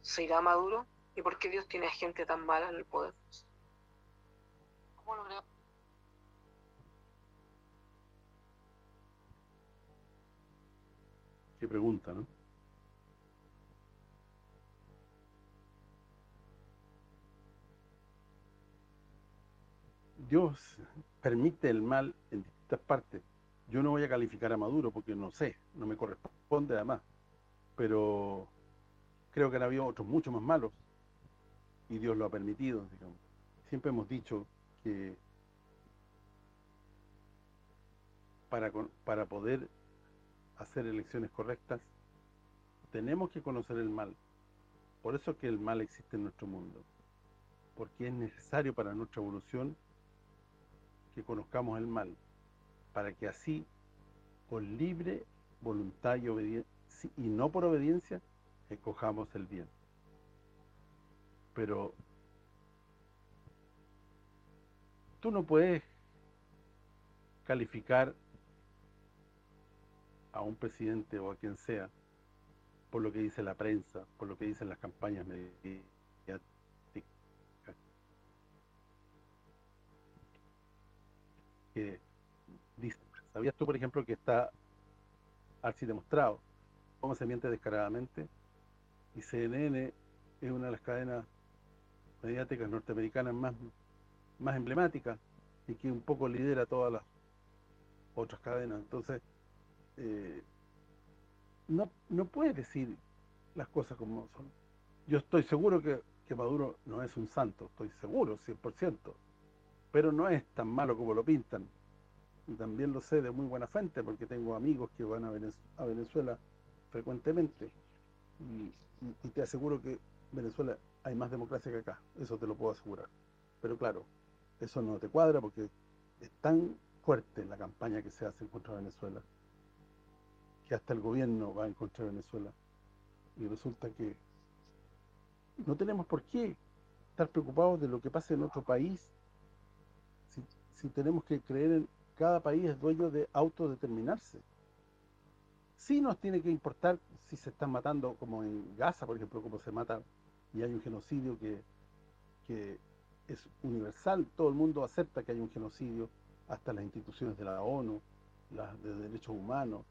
¿Se irá Maduro? ¿Y por qué Dios tiene a gente tan mala en el poder? ¿Cómo logra? Qué pregunta, ¿no? Dios permite el mal en distintas partes. Yo no voy a calificar a Maduro porque no sé, no me corresponde además. Pero creo que han habido otros mucho más malos. y Dios lo ha permitido, digamos. Siempre hemos dicho que para, para poder hacer elecciones correctas tenemos que conocer el mal. Por eso que el mal existe en nuestro mundo. Porque es necesario para nuestra evolución que conozcamos el mal. Para que así, con libre voluntad y obediencia, y no por obediencia, escojamos el bien. Pero tú no puedes calificar a un presidente o a quien sea por lo que dice la prensa, por lo que dicen las campañas mediáticas. Que ¿Sabías tú, por ejemplo, que está así demostrado cómo se miente descaradamente? Y CNN es una de las cadenas mediáticas norteamericanas más, más emblemáticas y que un poco lidera todas las otras cadenas. Entonces, eh, no, no puede decir las cosas como son. Yo estoy seguro que, que Maduro no es un santo, estoy seguro, 100%, pero no es tan malo como lo pintan. Y también lo sé de muy buena fuente, porque tengo amigos que van a Venezuela, frecuentemente, y, te aseguro que Venezuela hay más democracia que acá, eso te lo puedo asegurar. Pero claro, eso no te cuadra porque es tan fuerte la campaña que se hace contra Venezuela que hasta el gobierno va a encontrar Venezuela. Y resulta que no tenemos por qué estar preocupados de lo que pase en otro país si, tenemos que creer en cada país es dueño de autodeterminarse. Sí nos tiene que importar si se están matando, como en Gaza, por ejemplo, como se mata y hay un genocidio que, que es universal, todo el mundo acepta que hay un genocidio, hasta las instituciones de la ONU, las de derechos humanos,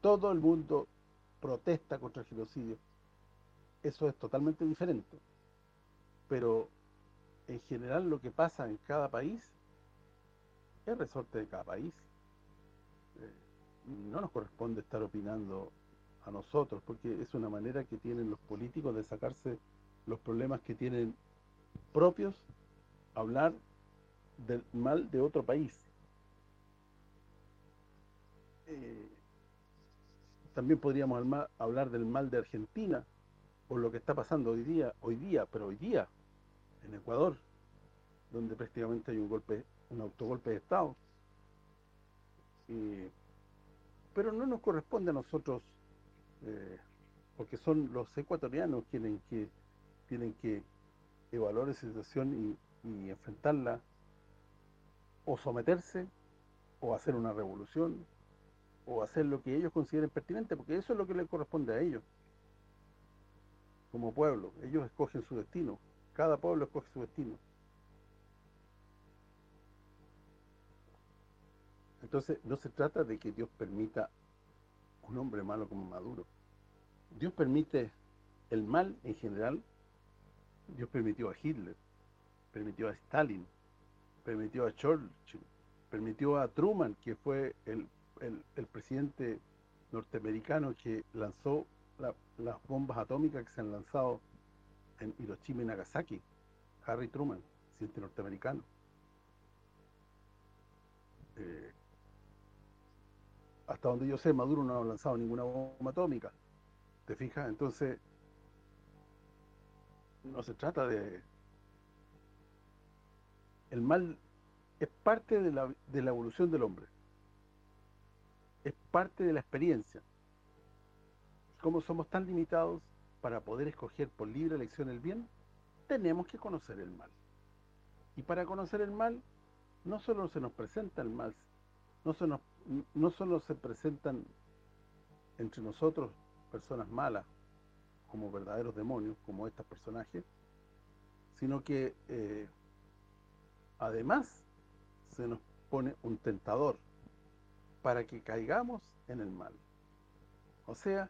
todo el mundo protesta contra el genocidio. Eso es totalmente diferente. Pero en general lo que pasa en cada país es resorte de cada país. Eh, no nos corresponde estar opinando a nosotros, porque es una manera que tienen los políticos de sacarse los problemas que tienen propios, hablar del mal de otro país. Eh, también podríamos hablar del mal de Argentina, por lo que está pasando hoy día, hoy día, pero hoy día, en Ecuador, donde prácticamente hay un golpe, un autogolpe de Estado. pero no nos corresponde a nosotros, eh, porque son los ecuatorianos quienes que tienen que evaluar esa situación y enfrentarla, o someterse, o hacer una revolución, o hacer lo que ellos consideren pertinente, porque eso es lo que les corresponde a ellos. Como pueblo, ellos escogen su destino. Cada pueblo escoge su destino. Entonces, no se trata de que Dios permita un hombre malo como Maduro. Dios permite el mal en general. Dios permitió a Hitler, permitió a Stalin, permitió a Churchill, permitió a Truman, que fue el el, presidente norteamericano que lanzó las bombas atómicas que se han lanzado en Hiroshima y Nagasaki, Harry Truman, presidente norteamericano. Eh, hasta donde yo sé, Maduro no ha lanzado ninguna bomba atómica. ¿Te fijas? Entonces, no se trata de... El mal es parte de la, de la evolución del hombre es parte de la experiencia. Como somos tan limitados para poder escoger por libre elección el bien, tenemos que conocer el mal. Y para conocer el mal, no solo se nos presenta el mal, no, se no solo se presentan entre nosotros personas malas, como verdaderos demonios, como estos personajes, sino que eh, además se nos pone un tentador, para que caigamos en el mal. O sea,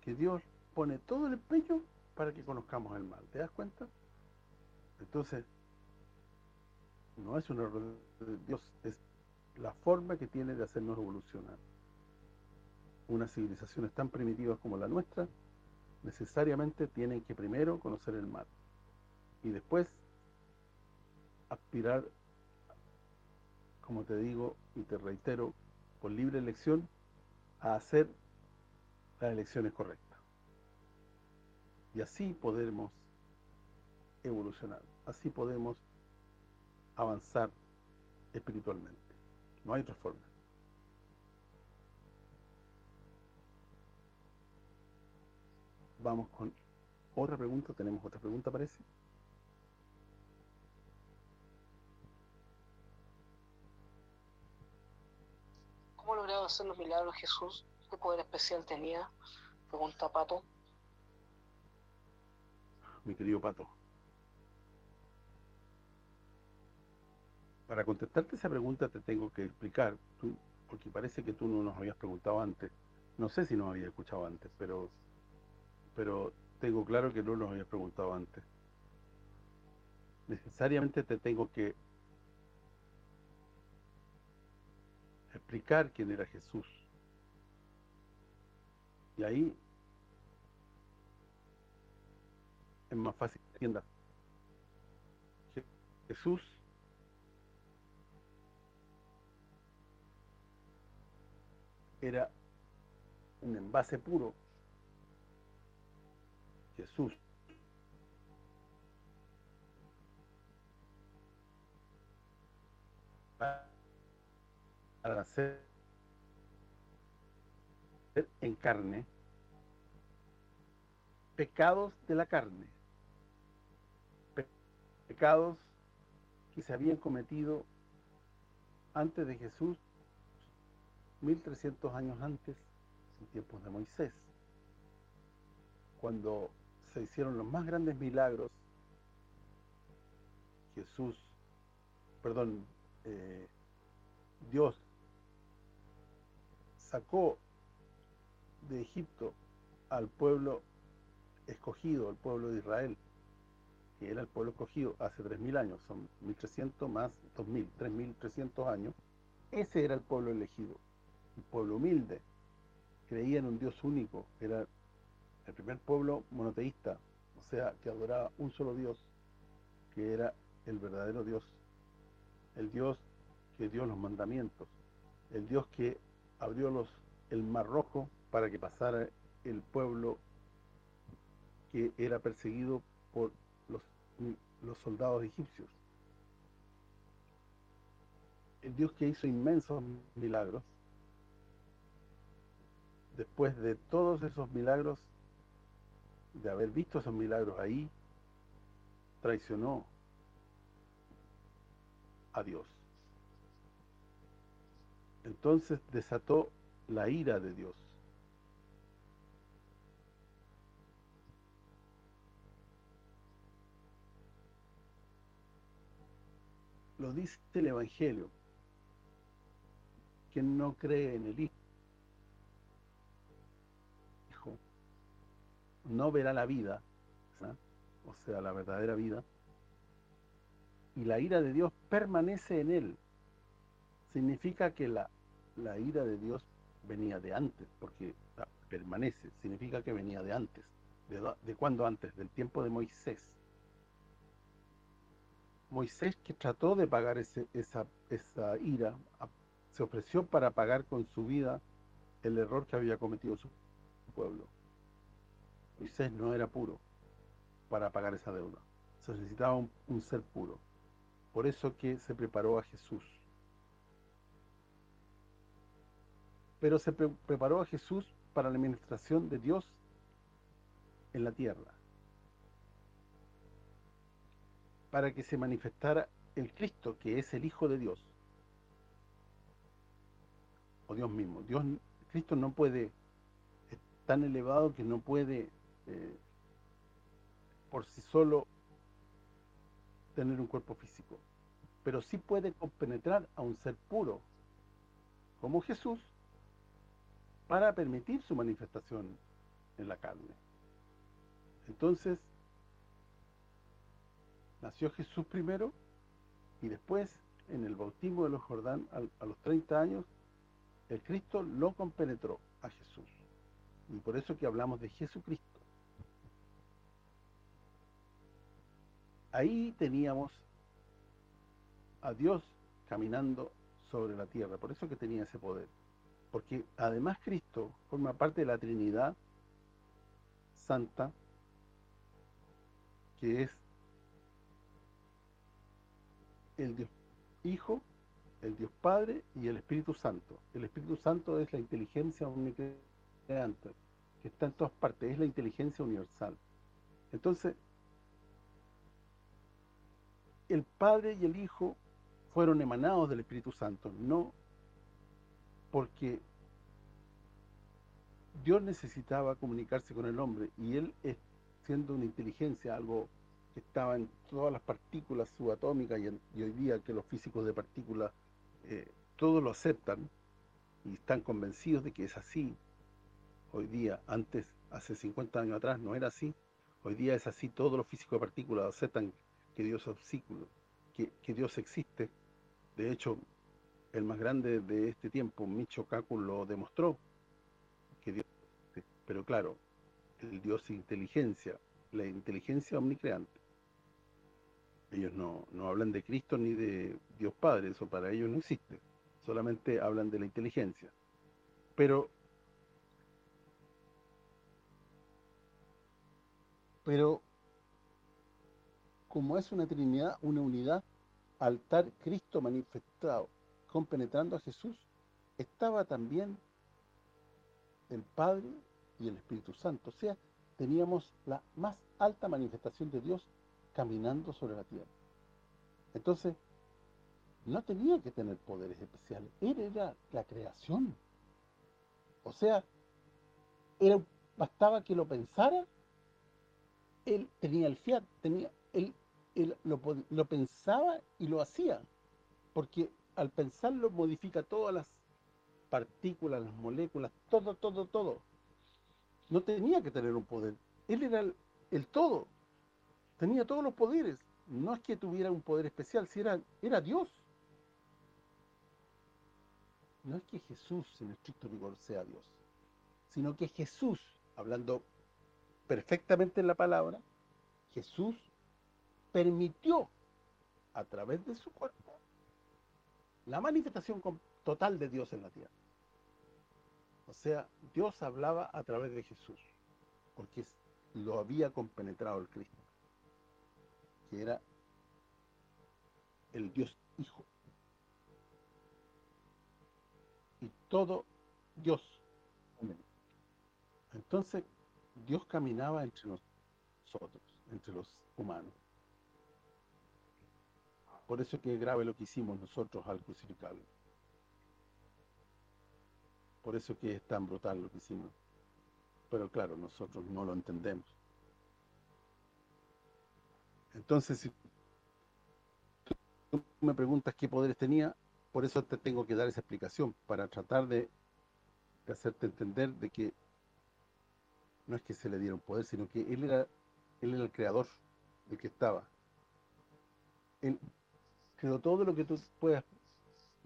que Dios pone todo el empeño para que conozcamos el mal. ¿Te das cuenta? Entonces, no es un error de Dios, es la forma que tiene de hacernos evolucionar. Unas civilizaciones tan primitivas como la nuestra, necesariamente tienen que primero conocer el mal. y después aspirar, como te digo y te reitero, por libre elección, a hacer las elecciones correctas. Y así podemos evolucionar, así podemos avanzar espiritualmente. No hay otra forma. Vamos con otra pregunta. ¿Tenemos otra pregunta, parece? ¿Cómo lograba hacer los milagros Jesús? ¿Qué poder especial tenía? Pregunta Pato. Mi querido Pato. Para contestarte esa pregunta te tengo que explicar, porque parece que tú no nos habías preguntado antes. No sé si nos habías escuchado antes, pero pero tengo claro que no nos habías preguntado antes. Necesariamente te tengo que explicar quién era Jesús. Y ahí es más fácil que entiendas. Jesús era un envase puro. Jesús para hacer en carne pecados de la carne pecados que se habían cometido antes de Jesús 1300 años antes en tiempos de Moisés cuando se hicieron los más grandes milagros Jesús perdón eh, Dios sacó de Egipto al pueblo escogido, el pueblo de Israel, que era el pueblo escogido hace 3.000 años, son 1.300 más 2.000, 3.300 años, ese era el pueblo elegido, un pueblo humilde, creía en un Dios único, era el primer pueblo monoteísta, o sea, que adoraba un solo Dios, que era el verdadero Dios, el Dios que dio los mandamientos, el Dios que abrió los el Mar Rojo para que pasara el pueblo que era perseguido por los, los soldados egipcios. El Dios que hizo inmensos milagros, después de todos esos milagros, de haber visto esos milagros ahí, traicionó a Dios. Entonces desató la ira de Dios. Lo dice el Evangelio. Quien no cree en el Hijo no verá la vida, o sea, la verdadera vida, y la ira de Dios permanece en él. Significa que la, la ira de Dios venía de antes, porque permanece, significa que venía de antes. ¿De, de cuándo antes? Del tiempo de Moisés. Moisés que trató de pagar ese, esa, esa ira, se ofreció para pagar con su vida el error que había cometido su pueblo. Moisés no era puro para pagar esa deuda. Se necesitaba un, ser puro. Por eso que se preparó a Jesús. Pero se pre preparó a Jesús para la administración de Dios en la tierra. Para que se manifestara el Cristo, que es el Hijo de Dios. O Dios mismo. Dios Cristo no puede, es tan elevado que no puede eh, por sí solo tener un cuerpo físico. Pero sí puede compenetrar a un ser puro, como Jesús, para permitir su manifestación en la carne. Entonces, nació Jesús primero y después, en el bautismo de los Jordán, a, los 30 años, el Cristo lo compenetró a Jesús. Y por eso que hablamos de Jesucristo. Ahí teníamos a Dios caminando sobre la tierra, por eso que tenía ese poder. Porque además Cristo forma parte de la Trinidad Santa, que es el Dios Hijo, el Dios Padre y el Espíritu Santo. El Espíritu Santo es la inteligencia omnicreante, que está en todas partes, es la inteligencia universal. Entonces, el Padre y el Hijo fueron emanados del Espíritu Santo, no porque Dios necesitaba comunicarse con el hombre y él siendo una inteligencia, algo que estaba en todas las partículas subatómicas y, hoy día que los físicos de partículas eh, todos lo aceptan y están convencidos de que es así. Hoy día, antes, hace 50 años atrás, no era así. Hoy día es así, todos los físicos de partículas aceptan que Dios es que, que Dios existe. De hecho, el más grande de este tiempo, Micho Kaku, lo demostró, que Dios. Pero claro, el Dios inteligencia, la inteligencia omnicreante ellos no, no hablan de Cristo ni de Dios Padre, eso para ellos no existe. Solamente hablan de la inteligencia. Pero pero como es una trinidad, una unidad, altar Cristo manifestado, compenetrando a Jesús, estaba también el Padre y el Espíritu Santo. O sea, teníamos la más alta manifestación de Dios caminando sobre la tierra. Entonces, no tenía que tener poderes especiales. Él era la creación. O sea, era, bastaba que lo pensara, él tenía el fiat, tenía, él, lo, lo pensaba y lo hacía. Porque al pensarlo modifica todas las partículas, las moléculas, todo, todo, todo. No tenía que tener un poder. Él era el todo tenía todos los poderes. No es que tuviera un poder especial, si era, era Dios. No es que Jesús, en estricto rigor, sea Dios, sino que Jesús, hablando perfectamente en la palabra, Jesús permitió, a través de su cuerpo, la manifestación total de Dios en la tierra. O sea, Dios hablaba a través de Jesús, porque lo había compenetrado el Cristo era el Dios Hijo. Y todo Dios. Entonces, Dios caminaba entre nosotros, entre los humanos. Por eso es que es grave lo que hicimos nosotros al crucificarlo. Por eso que es tan brutal lo que hicimos. Pero claro, nosotros no lo entendemos. Entonces, si tú me preguntas qué poderes tenía, por eso te tengo que dar esa explicación, para tratar de, hacerte entender de que no es que se le diera un poder, sino que él era, él era el creador del que estaba. Él creó todo lo que tú puedas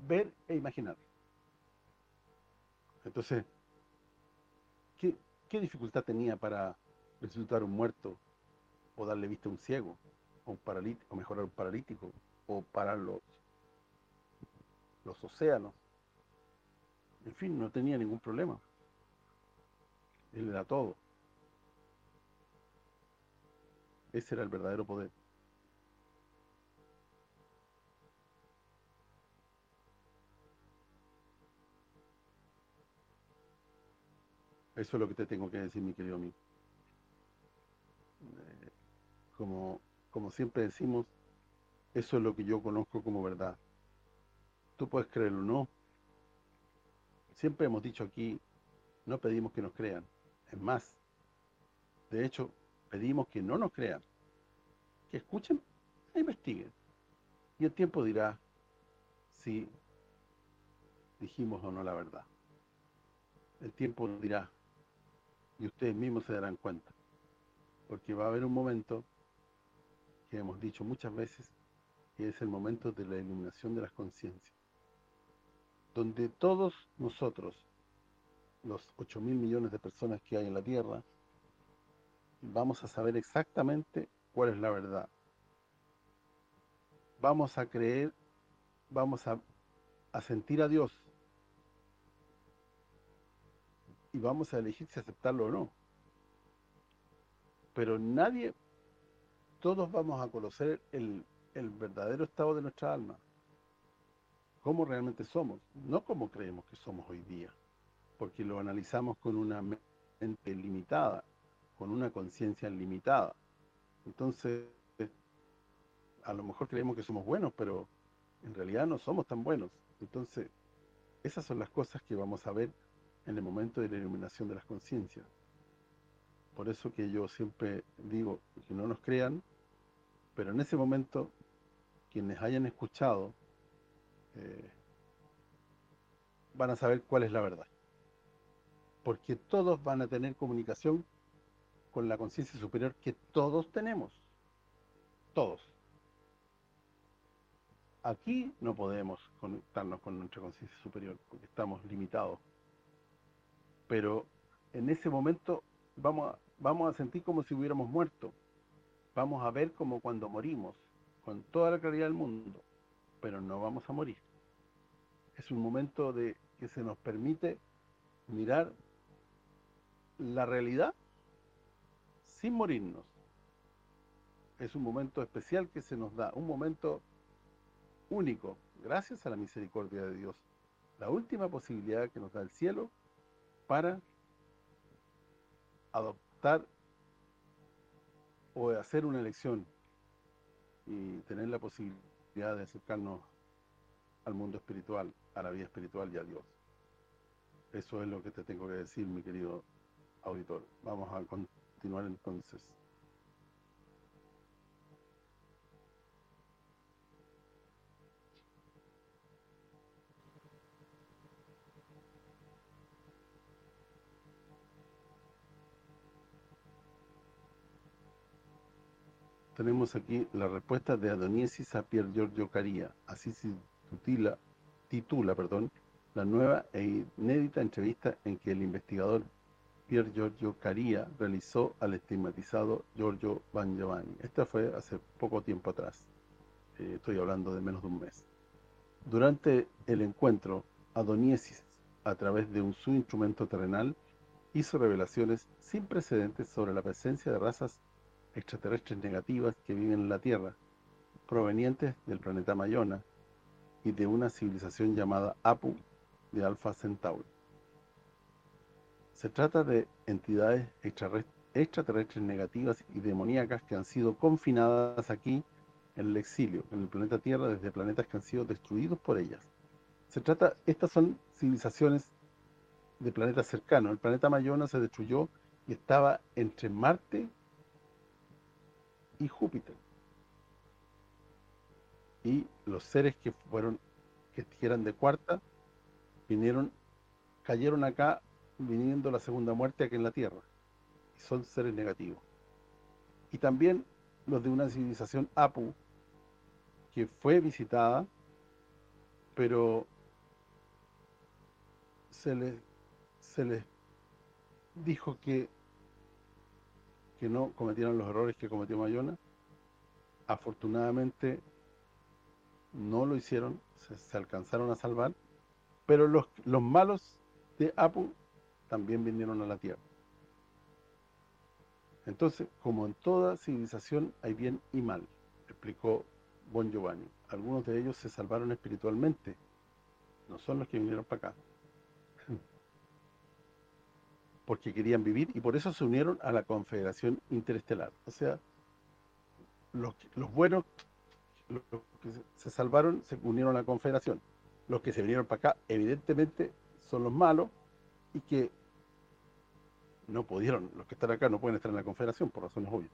ver e imaginar. Entonces, ¿qué, dificultad tenía para resucitar un muerto o darle vista a un ciego? un paralítico, o mejorar un paralítico, o parar los, los océanos. En fin, no tenía ningún problema. Él era todo. Ese era el verdadero poder. Eso es lo que te tengo que decir, mi querido amigo. Eh, como como siempre decimos, eso es lo que yo conozco como verdad. Tú puedes creerlo o no. Siempre hemos dicho aquí, no pedimos que nos crean. Es más, de hecho, pedimos que no nos crean. Que escuchen e investiguen. Y el tiempo dirá si dijimos o no la verdad. El tiempo dirá y ustedes mismos se darán cuenta. Porque va a haber un momento que hemos dicho muchas veces, que es el momento de la iluminación de las conciencias, donde todos nosotros, los 8 mil millones de personas que hay en la Tierra, vamos a saber exactamente cuál es la verdad. vamos a creer, vamos a, a sentir a Dios y vamos a elegir si aceptarlo o no. Pero nadie, todos vamos a conocer el, el verdadero estado de nuestra alma, cómo realmente somos, no como creemos que somos hoy día, porque lo analizamos con una mente limitada, con una conciencia limitada. Entonces, a lo mejor creemos que somos buenos, pero en realidad no somos tan buenos. Entonces, esas son las cosas que vamos a ver en el momento de la iluminación de las conciencias. Por eso que yo siempre digo que no nos crean, pero en ese momento, quienes hayan escuchado, eh, van a saber cuál es la verdad. Porque todos van a tener comunicación con la conciencia superior que todos tenemos. Todos. Aquí no podemos conectarnos con nuestra conciencia superior porque estamos limitados pero en ese momento vamos a, vamos a sentir como si hubiéramos muerto. Vamos a ver como cuando morimos, con toda la claridad del mundo, pero no vamos a morir. Es un momento de que se nos permite mirar la realidad sin morirnos. Es un momento especial que se nos da, un momento único, gracias a la misericordia de Dios. La última posibilidad que nos da el cielo para adoptar o hacer una elección y tener la posibilidad de acercarnos al mundo espiritual, a la vida espiritual y a Dios. Eso es lo que te tengo que decir, mi querido auditor. Vamos a continuar entonces. Tenemos aquí la respuesta de Adoniesis a Pier Giorgio Caria. Así se titula, la nueva e inédita entrevista en que el investigador Pier Giorgio Caria realizó al estigmatizado Giorgio Van Giovanni. Esta fue hace poco tiempo atrás. Eh, estoy hablando de menos de un mes. Durante el encuentro, Adoniesis, a través de un su instrumento terrenal, hizo revelaciones sin precedentes sobre la presencia de razas extraterrestres negativas que viven en la Tierra, provenientes del planeta Mayona y de una civilización llamada Apu de Alpha Centauri. Se trata de entidades extraterrestres negativas y demoníacas que han sido confinadas aquí en el exilio, en el planeta Tierra, desde planetas que han sido destruidos por ellas. Se trata, estas son civilizaciones de planetas cercanos. El planeta Mayona se destruyó y estaba entre Marte y Júpiter. Y los seres que fueron que eran de cuarta vinieron cayeron acá viniendo la segunda muerte aquí en la Tierra. Y son seres negativos. Y también los de una civilización Apu que fue visitada pero se les se les dijo que que no cometieran los errores que cometió Mayona. Afortunadamente no lo hicieron, se, alcanzaron a salvar, pero los, los malos de Apu también vinieron a la Tierra. Entonces, como en toda civilización hay bien y mal, explicó Bon Giovanni. Algunos de ellos se salvaron espiritualmente, no son los que vinieron para acá porque querían vivir y por eso se unieron a la Confederación Interestelar. O sea, los, buenos, los que se salvaron, se unieron a la Confederación. Los que se vinieron para acá, evidentemente, son los malos y que no pudieron, los que están acá no pueden estar en la Confederación, por razones obvias.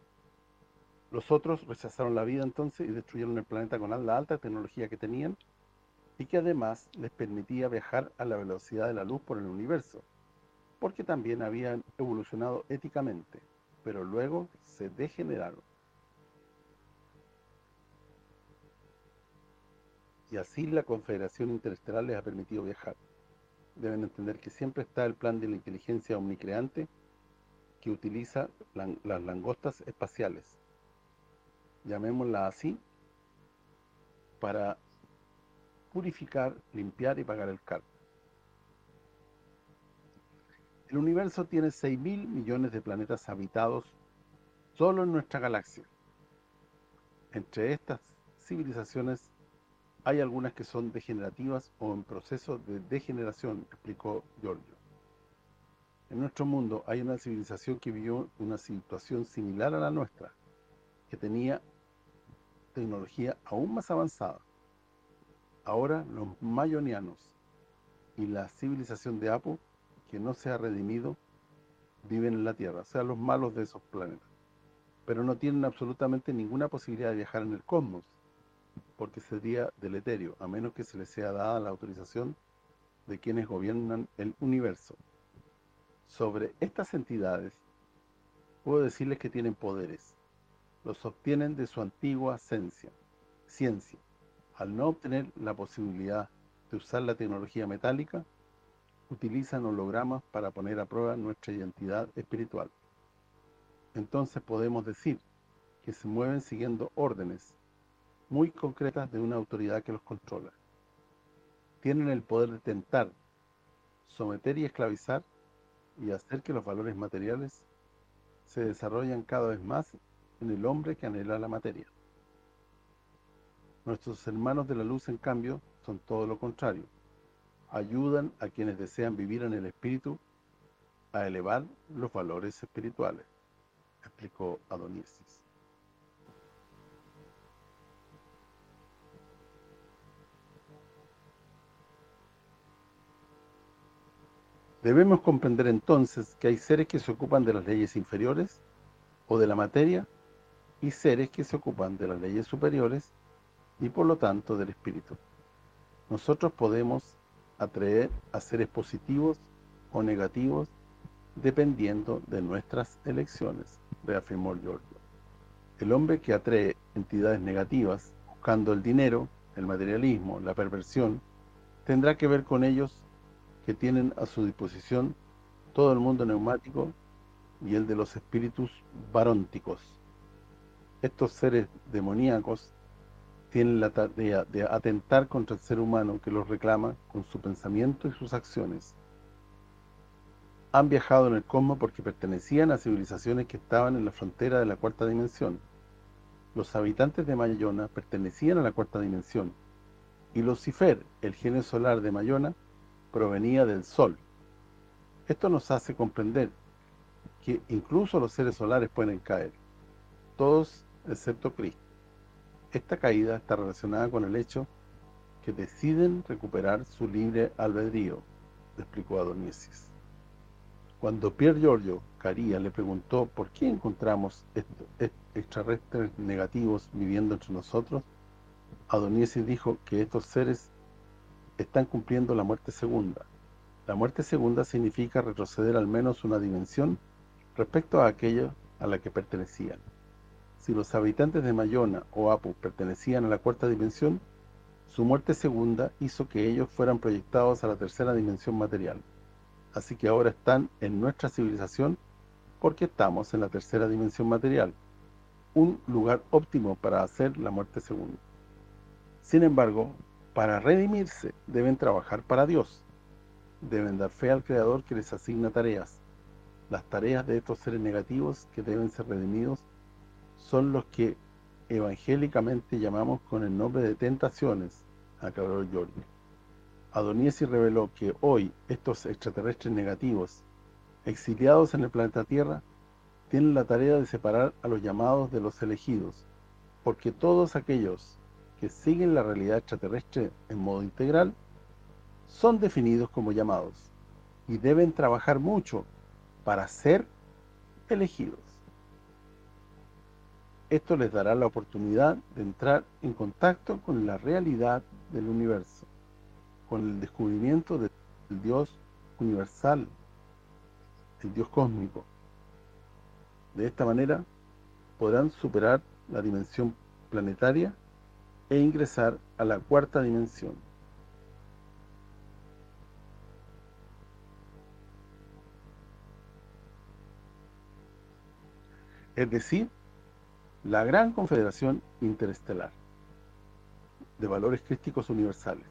Los otros rechazaron la vida entonces y destruyeron el planeta con la alta tecnología que tenían y que además les permitía viajar a la velocidad de la luz por el universo porque también habían evolucionado éticamente, pero luego se degeneraron. Y así la Confederación Interestelar les ha permitido viajar. Deben entender que siempre está el plan de la inteligencia omnicreante que utiliza las langostas espaciales. Llamémosla así, para purificar, limpiar y pagar el karma. El universo tiene 6.000 millones de planetas habitados solo en nuestra galaxia. Entre estas civilizaciones hay algunas que son degenerativas o en proceso de degeneración, explicó Giorgio. En nuestro mundo hay una civilización que vivió una situación similar a la nuestra, que tenía tecnología aún más avanzada. Ahora los mayonianos y la civilización de Apu, que no se ha redimido, viven en la Tierra, o sea, los malos de esos planetas. Pero no tienen absolutamente ninguna posibilidad de viajar en el cosmos, porque sería deleterio, a menos que se les sea dada la autorización de quienes gobiernan el universo. Sobre estas entidades, puedo decirles que tienen poderes. Los obtienen de su antigua ciencia. ciencia. Al no obtener la posibilidad de usar la tecnología metálica, utilizan hologramas para poner a prueba nuestra identidad espiritual. Entonces podemos decir que se mueven siguiendo órdenes muy concretas de una autoridad que los controla. Tienen el poder de tentar, someter y esclavizar y hacer que los valores materiales se desarrollen cada vez más en el hombre que anhela la materia. Nuestros hermanos de la luz, en cambio, son todo lo contrario. Ayudan a quienes desean vivir en el espíritu a elevar los valores espirituales, explicó Adoniesis. Debemos comprender entonces que hay seres que se ocupan de las leyes inferiores o de la materia y seres que se ocupan de las leyes superiores y por lo tanto del espíritu. Nosotros podemos atraer a seres positivos o negativos dependiendo de nuestras elecciones, reafirmó Giorgio. El hombre que atrae entidades negativas buscando el dinero, el materialismo, la perversión, tendrá que ver con ellos que tienen a su disposición todo el mundo neumático y el de los espíritus barónticos. Estos seres demoníacos tienen la tarea de atentar contra el ser humano que los reclama con su pensamiento y sus acciones. Han viajado en el cosmos porque pertenecían a civilizaciones que estaban en la frontera de la cuarta dimensión. Los habitantes de Mayona pertenecían a la cuarta dimensión y Lucifer, el genio solar de Mayona, provenía del Sol. Esto nos hace comprender que incluso los seres solares pueden caer, todos excepto Cristo. Esta caída está relacionada con el hecho que deciden recuperar su libre albedrío, explicó Adoniesis. Cuando Pierre Giorgio Caría le preguntó por qué encontramos extraterrestres negativos viviendo entre nosotros, Adoniesis dijo que estos seres están cumpliendo la muerte segunda. La muerte segunda significa retroceder al menos una dimensión respecto a aquello a la que pertenecían. Si los habitantes de Mayona o Apu pertenecían a la cuarta dimensión, su muerte segunda hizo que ellos fueran proyectados a la tercera dimensión material. Así que ahora están en nuestra civilización porque estamos en la tercera dimensión material, un lugar óptimo para hacer la muerte segunda. Sin embargo, para redimirse, deben trabajar para Dios. Deben dar fe al Creador que les asigna tareas. Las tareas de estos seres negativos que deben ser redimidos son los que evangélicamente llamamos con el nombre de tentaciones, aclaró Giorgio. Adoniesi reveló que hoy estos extraterrestres negativos, exiliados en el planeta Tierra, tienen la tarea de separar a los llamados de los elegidos, porque todos aquellos que siguen la realidad extraterrestre en modo integral son definidos como llamados y deben trabajar mucho para ser elegidos. Esto les dará la oportunidad de entrar en contacto con la realidad del universo, con el descubrimiento del Dios universal, el Dios cósmico. De esta manera podrán superar la dimensión planetaria e ingresar a la cuarta dimensión. Es decir, la gran confederación interestelar. de valores crísticos universales.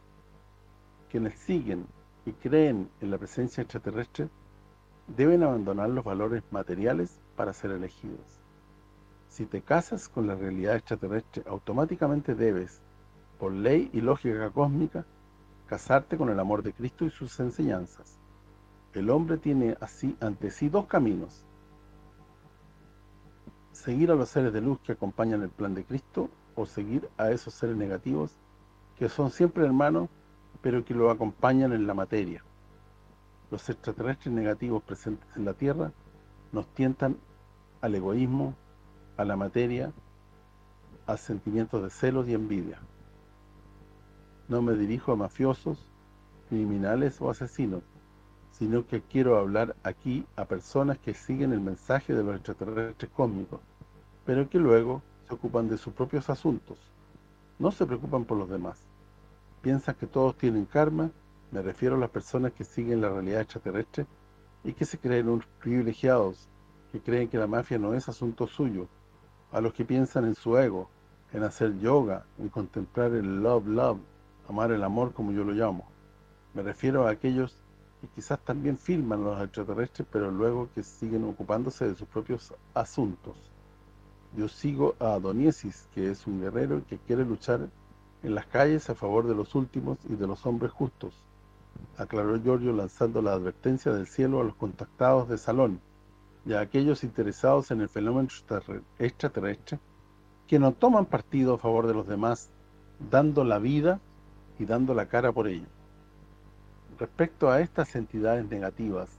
Quienes siguen y creen en la presencia extraterrestre deben abandonar los valores materiales para ser elegidos. Si te casas con la realidad extraterrestre, automáticamente debes, por ley y lógica cósmica, casarte con el amor de Cristo y sus enseñanzas. El hombre tiene así ante sí dos caminos. Seguir a los seres de luz que acompañan el plan de Cristo o seguir a esos seres negativos que son siempre hermanos, pero que lo acompañan en la materia. Los extraterrestres negativos presentes en la Tierra nos tientan al egoísmo, a la materia, a sentimientos de celos y envidia. No me dirijo a mafiosos, criminales o asesinos, sino que quiero hablar aquí a personas que siguen el mensaje de los extraterrestres cósmicos, pero que luego se ocupan de sus propios asuntos. No se preocupan por los demás. Piensan que todos tienen karma, me refiero a las personas que siguen la realidad extraterrestre y que se creen unos privilegiados, que creen que la mafia no es asunto suyo, a los que piensan en su ego, en hacer yoga, en contemplar el love, love, amar el amor como yo lo llamo. Me refiero a aquellos que quizás también filman los extraterrestres, pero luego que siguen ocupándose de sus propios asuntos. Yo sigo a Adoniesis, que es un guerrero que quiere luchar en las calles a favor de los últimos y de los hombres justos, aclaró Giorgio lanzando la advertencia del cielo a los contactados de Salón y a aquellos interesados en el fenómeno extraterrestre que no toman partido a favor de los demás, dando la vida y dando la cara por ello. Respecto a estas entidades negativas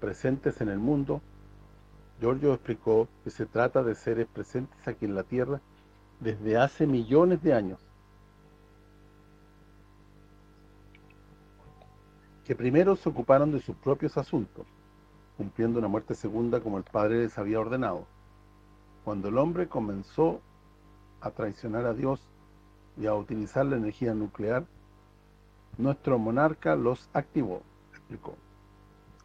presentes en el mundo, Giorgio explicó que se trata de seres presentes aquí en la Tierra desde hace millones de años, que primero se ocuparon de sus propios asuntos, cumpliendo una muerte segunda como el Padre les había ordenado. Cuando el hombre comenzó a traicionar a Dios y a utilizar la energía nuclear, nuestro monarca los activó, explicó.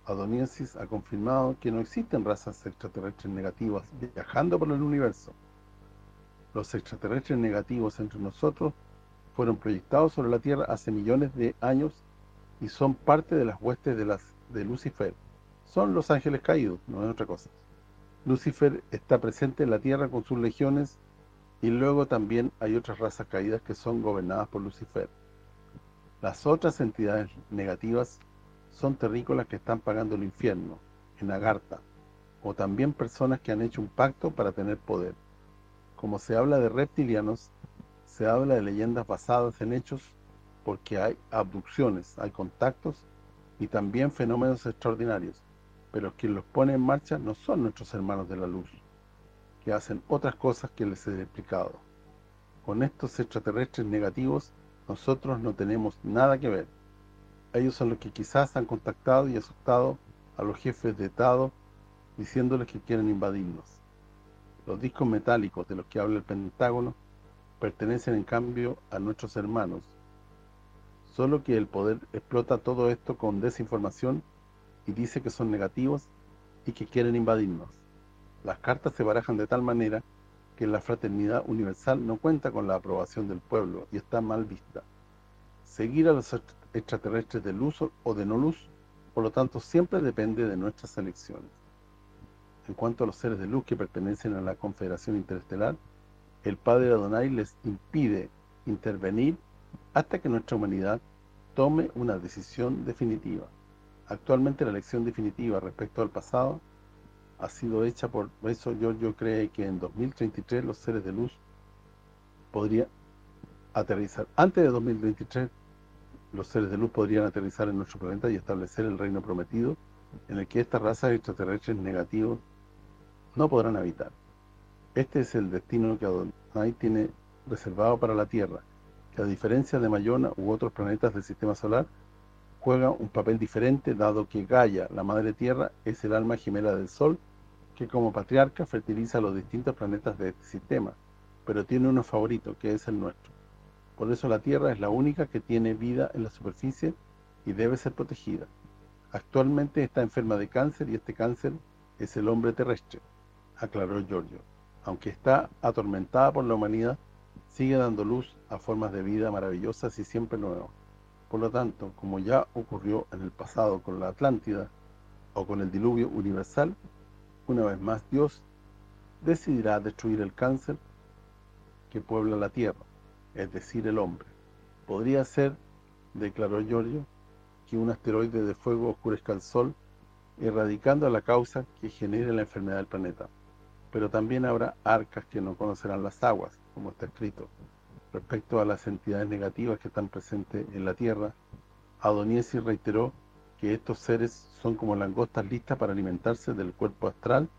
Adoniensis ha confirmado que no existen razas extraterrestres negativas viajando por el universo. Los extraterrestres negativos entre nosotros fueron proyectados sobre la Tierra hace millones de años y son parte de las huestes de las de Lucifer. Son los ángeles caídos, no es otra cosa. Lucifer está presente en la Tierra con sus legiones y luego también hay otras razas caídas que son gobernadas por Lucifer. Las otras entidades negativas son terrícolas que están pagando el infierno, en Agartha, o también personas que han hecho un pacto para tener poder. Como se habla de reptilianos, se habla de leyendas basadas en hechos porque hay abducciones, hay contactos y también fenómenos extraordinarios, pero quien los pone en marcha no son nuestros hermanos de la luz, que hacen otras cosas que les he explicado. Con estos extraterrestres negativos, nosotros no tenemos nada que ver. Ellos son los que quizás han contactado y asustado a los jefes de Estado, diciéndoles que quieren invadirnos. Los discos metálicos de los que habla el Pentágono pertenecen en cambio a nuestros hermanos, solo que el poder explota todo esto con desinformación y dice que son negativos y que quieren invadirnos. Las cartas se barajan de tal manera que la fraternidad universal no cuenta con la aprobación del pueblo y está mal vista. Seguir a los extraterrestres de luz o de no luz, por lo tanto, siempre depende de nuestras elecciones. En cuanto a los seres de luz que pertenecen a la Confederación Interestelar, el Padre Adonai les impide intervenir hasta que nuestra humanidad tome una decisión definitiva. Actualmente la elección definitiva respecto al pasado ha sido hecha por eso yo creo que en 2033 los seres de luz podrían aterrizar. Antes de 2023 los seres de luz podrían aterrizar en nuestro planeta y establecer el reino prometido en el que estas razas extraterrestres negativos no podrán habitar. Este es el destino que Adonai tiene reservado para la Tierra, que a diferencia de Mayona u otros planetas del sistema solar, juega un papel diferente dado que Gaia, la madre tierra, es el alma gemela del Sol, que como patriarca fertiliza los distintos planetas de este sistema, pero tiene uno favorito, que es el nuestro. Por eso la Tierra es la única que tiene vida en la superficie y debe ser protegida. Actualmente está enferma de cáncer y este cáncer es el hombre terrestre, aclaró Giorgio. Aunque está atormentada por la humanidad, sigue dando luz a formas de vida maravillosas y siempre nuevas. Por lo tanto, como ya ocurrió en el pasado con la Atlántida o con el diluvio universal, una vez más Dios decidirá destruir el cáncer que puebla la Tierra, es decir, el hombre. Podría ser, declaró Giorgio, que un asteroide de fuego oscurezca el Sol, erradicando la causa que genere la enfermedad del planeta. Pero también habrá arcas que no conocerán las aguas, como está escrito. Respecto a las entidades negativas que están presentes en la Tierra, Adoniesi reiteró que estos seres son como langostas listas para alimentarse del cuerpo astral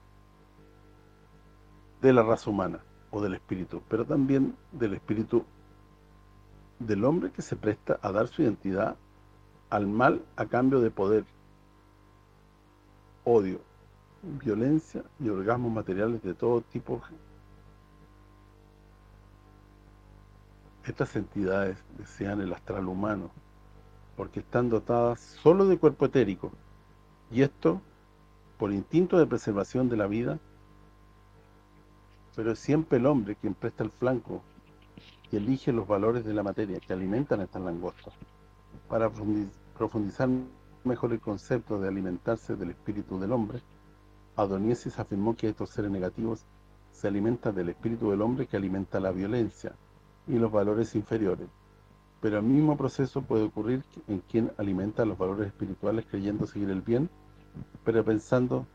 de la raza humana o del espíritu, pero también del espíritu del hombre que se presta a dar su identidad al mal a cambio de poder, odio, violencia y orgasmos materiales de todo tipo Estas entidades desean el astral humano, porque están dotadas solo de cuerpo etérico, y esto por instinto de preservación de la vida, pero es siempre el hombre quien presta el flanco y elige los valores de la materia que alimentan estas langostas. Para profundizar mejor el concepto de alimentarse del espíritu del hombre, Adoniesis afirmó que estos seres negativos se alimentan del espíritu del hombre que alimenta la violencia, y los valores inferiores. Pero el mismo proceso puede ocurrir en quien alimenta los valores espirituales creyendo seguir el bien, pero pensando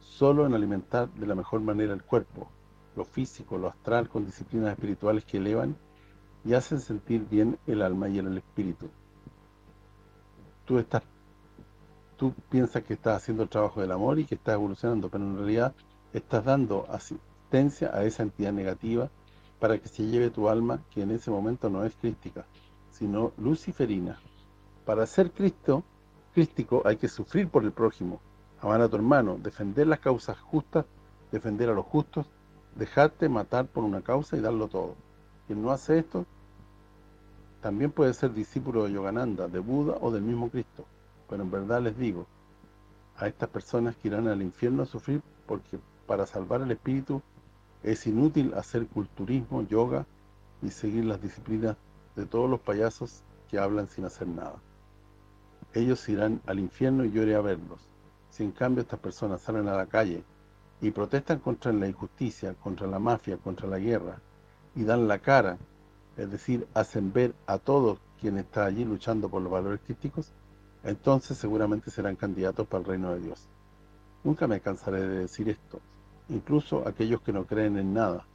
solo en alimentar de la mejor manera el cuerpo, lo físico, lo astral, con disciplinas espirituales que elevan y hacen sentir bien el alma y el espíritu. Tú piensas que estás haciendo el trabajo del amor y que estás evolucionando, pero en realidad estás dando asistencia a esa entidad negativa para que se lleve tu alma, que en ese momento no es crística, sino luciferina. Para ser Cristo, crístico hay que sufrir por el prójimo, amar a tu hermano, defender las causas justas, defender a los justos, dejarte matar por una causa y darlo todo. Quien no hace esto, también puede ser discípulo de Yogananda, de Buda o del mismo Cristo. Pero en verdad les digo, a estas personas que irán al infierno a sufrir porque para salvar el espíritu es inútil hacer culturismo, yoga y seguir las disciplinas de todos los payasos que hablan sin hacer nada. Ellos irán al infierno y yo iré a verlos. Si en cambio estas personas salen a la calle y protestan contra la injusticia, contra la mafia, contra la guerra, y dan la cara, es decir, hacen ver a todos quien está allí luchando por los valores críticos, entonces seguramente serán candidatos para el reino de Dios. Nunca me cansaré de decir esto, incluso aquellos que no creen en nada,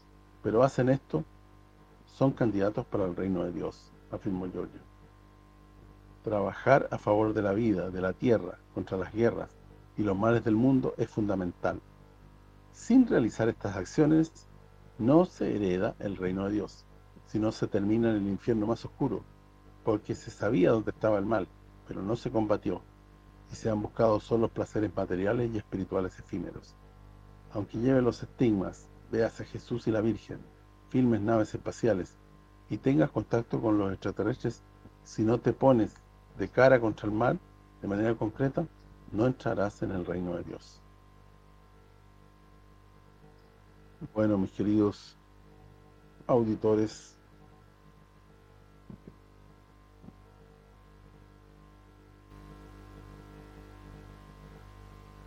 pero hacen esto, son candidatos para el reino de Dios, afirmó Giorgio. Trabajar a favor de la vida, de la tierra, contra las guerras y los males del mundo es fundamental. Sin realizar estas acciones, no se hereda el reino de Dios, sino se termina en el infierno más oscuro, porque se sabía dónde estaba el mal, pero no se combatió, y se han buscado solo placeres materiales y espirituales efímeros aunque lleve los estigmas, veas a Jesús y la Virgen, filmes naves espaciales y tengas contacto con los extraterrestres, si no te pones de cara contra el mal, de manera concreta, no entrarás en el reino de Dios. Bueno, mis queridos auditores,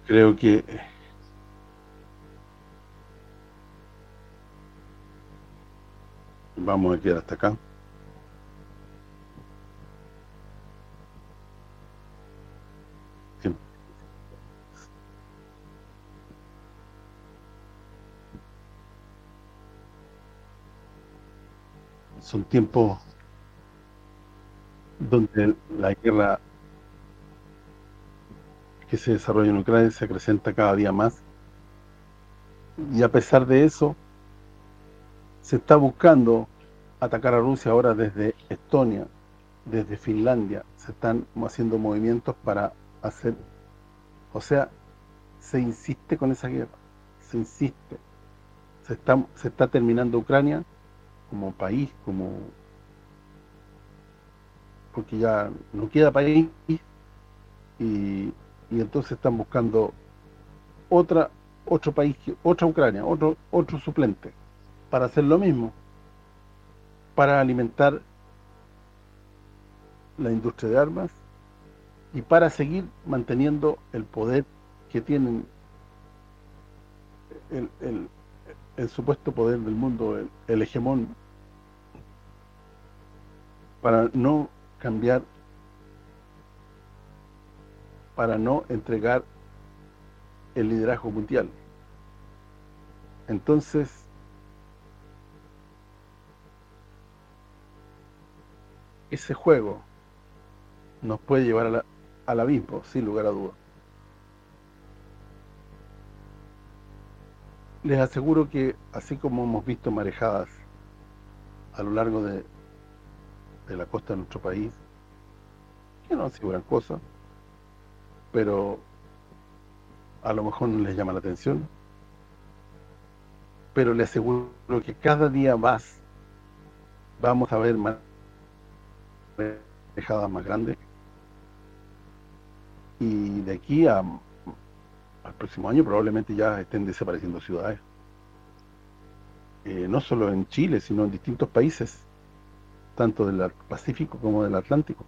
creo que vamos a quedar hasta acá. Son tiempos donde la guerra que se desarrolla en Ucrania se acrecenta cada día más y a pesar de eso se está buscando atacar a Rusia ahora desde Estonia, desde Finlandia, se están haciendo movimientos para hacer, o sea, se insiste con esa guerra, se insiste, se está, se está terminando Ucrania como país, como porque ya no queda país y, y entonces están buscando otra otro país, otra Ucrania, otro otro suplente para hacer lo mismo para alimentar la industria de armas y para seguir manteniendo el poder que tienen el, supuesto poder del mundo, el, el hegemón, para no cambiar, para no entregar el liderazgo mundial. Entonces, ese juego nos puede llevar a la, al abismo, sin lugar a dudas. Les aseguro que, así como hemos visto marejadas a lo largo de, de la costa de nuestro país, que no han sido gran cosa, pero a lo mejor no les llama la atención, pero les aseguro que cada día más vamos a ver marejadas más grandes y de aquí a, al próximo año probablemente ya estén desapareciendo ciudades. Eh, no solo en Chile, sino en distintos países, tanto del Pacífico como del Atlántico.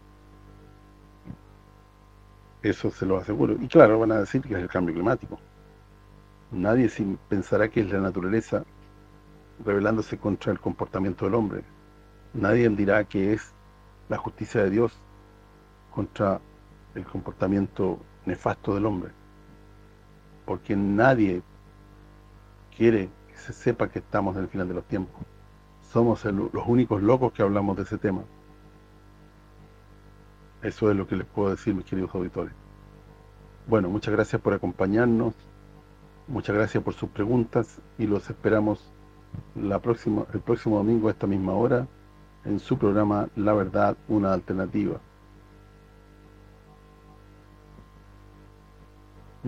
Eso se lo aseguro. Y claro, van a decir que es el cambio climático. Nadie pensará que es la naturaleza rebelándose contra el comportamiento del hombre. Nadie dirá que es la justicia de Dios contra el comportamiento nefasto del hombre. Porque nadie quiere que se sepa que estamos en el final de los tiempos. Somos los únicos locos que hablamos de ese tema. Eso es lo que les puedo decir, mis queridos auditores. Bueno, muchas gracias por acompañarnos. Muchas gracias por sus preguntas y los esperamos la próxima el próximo domingo a esta misma hora en su programa La Verdad, una alternativa.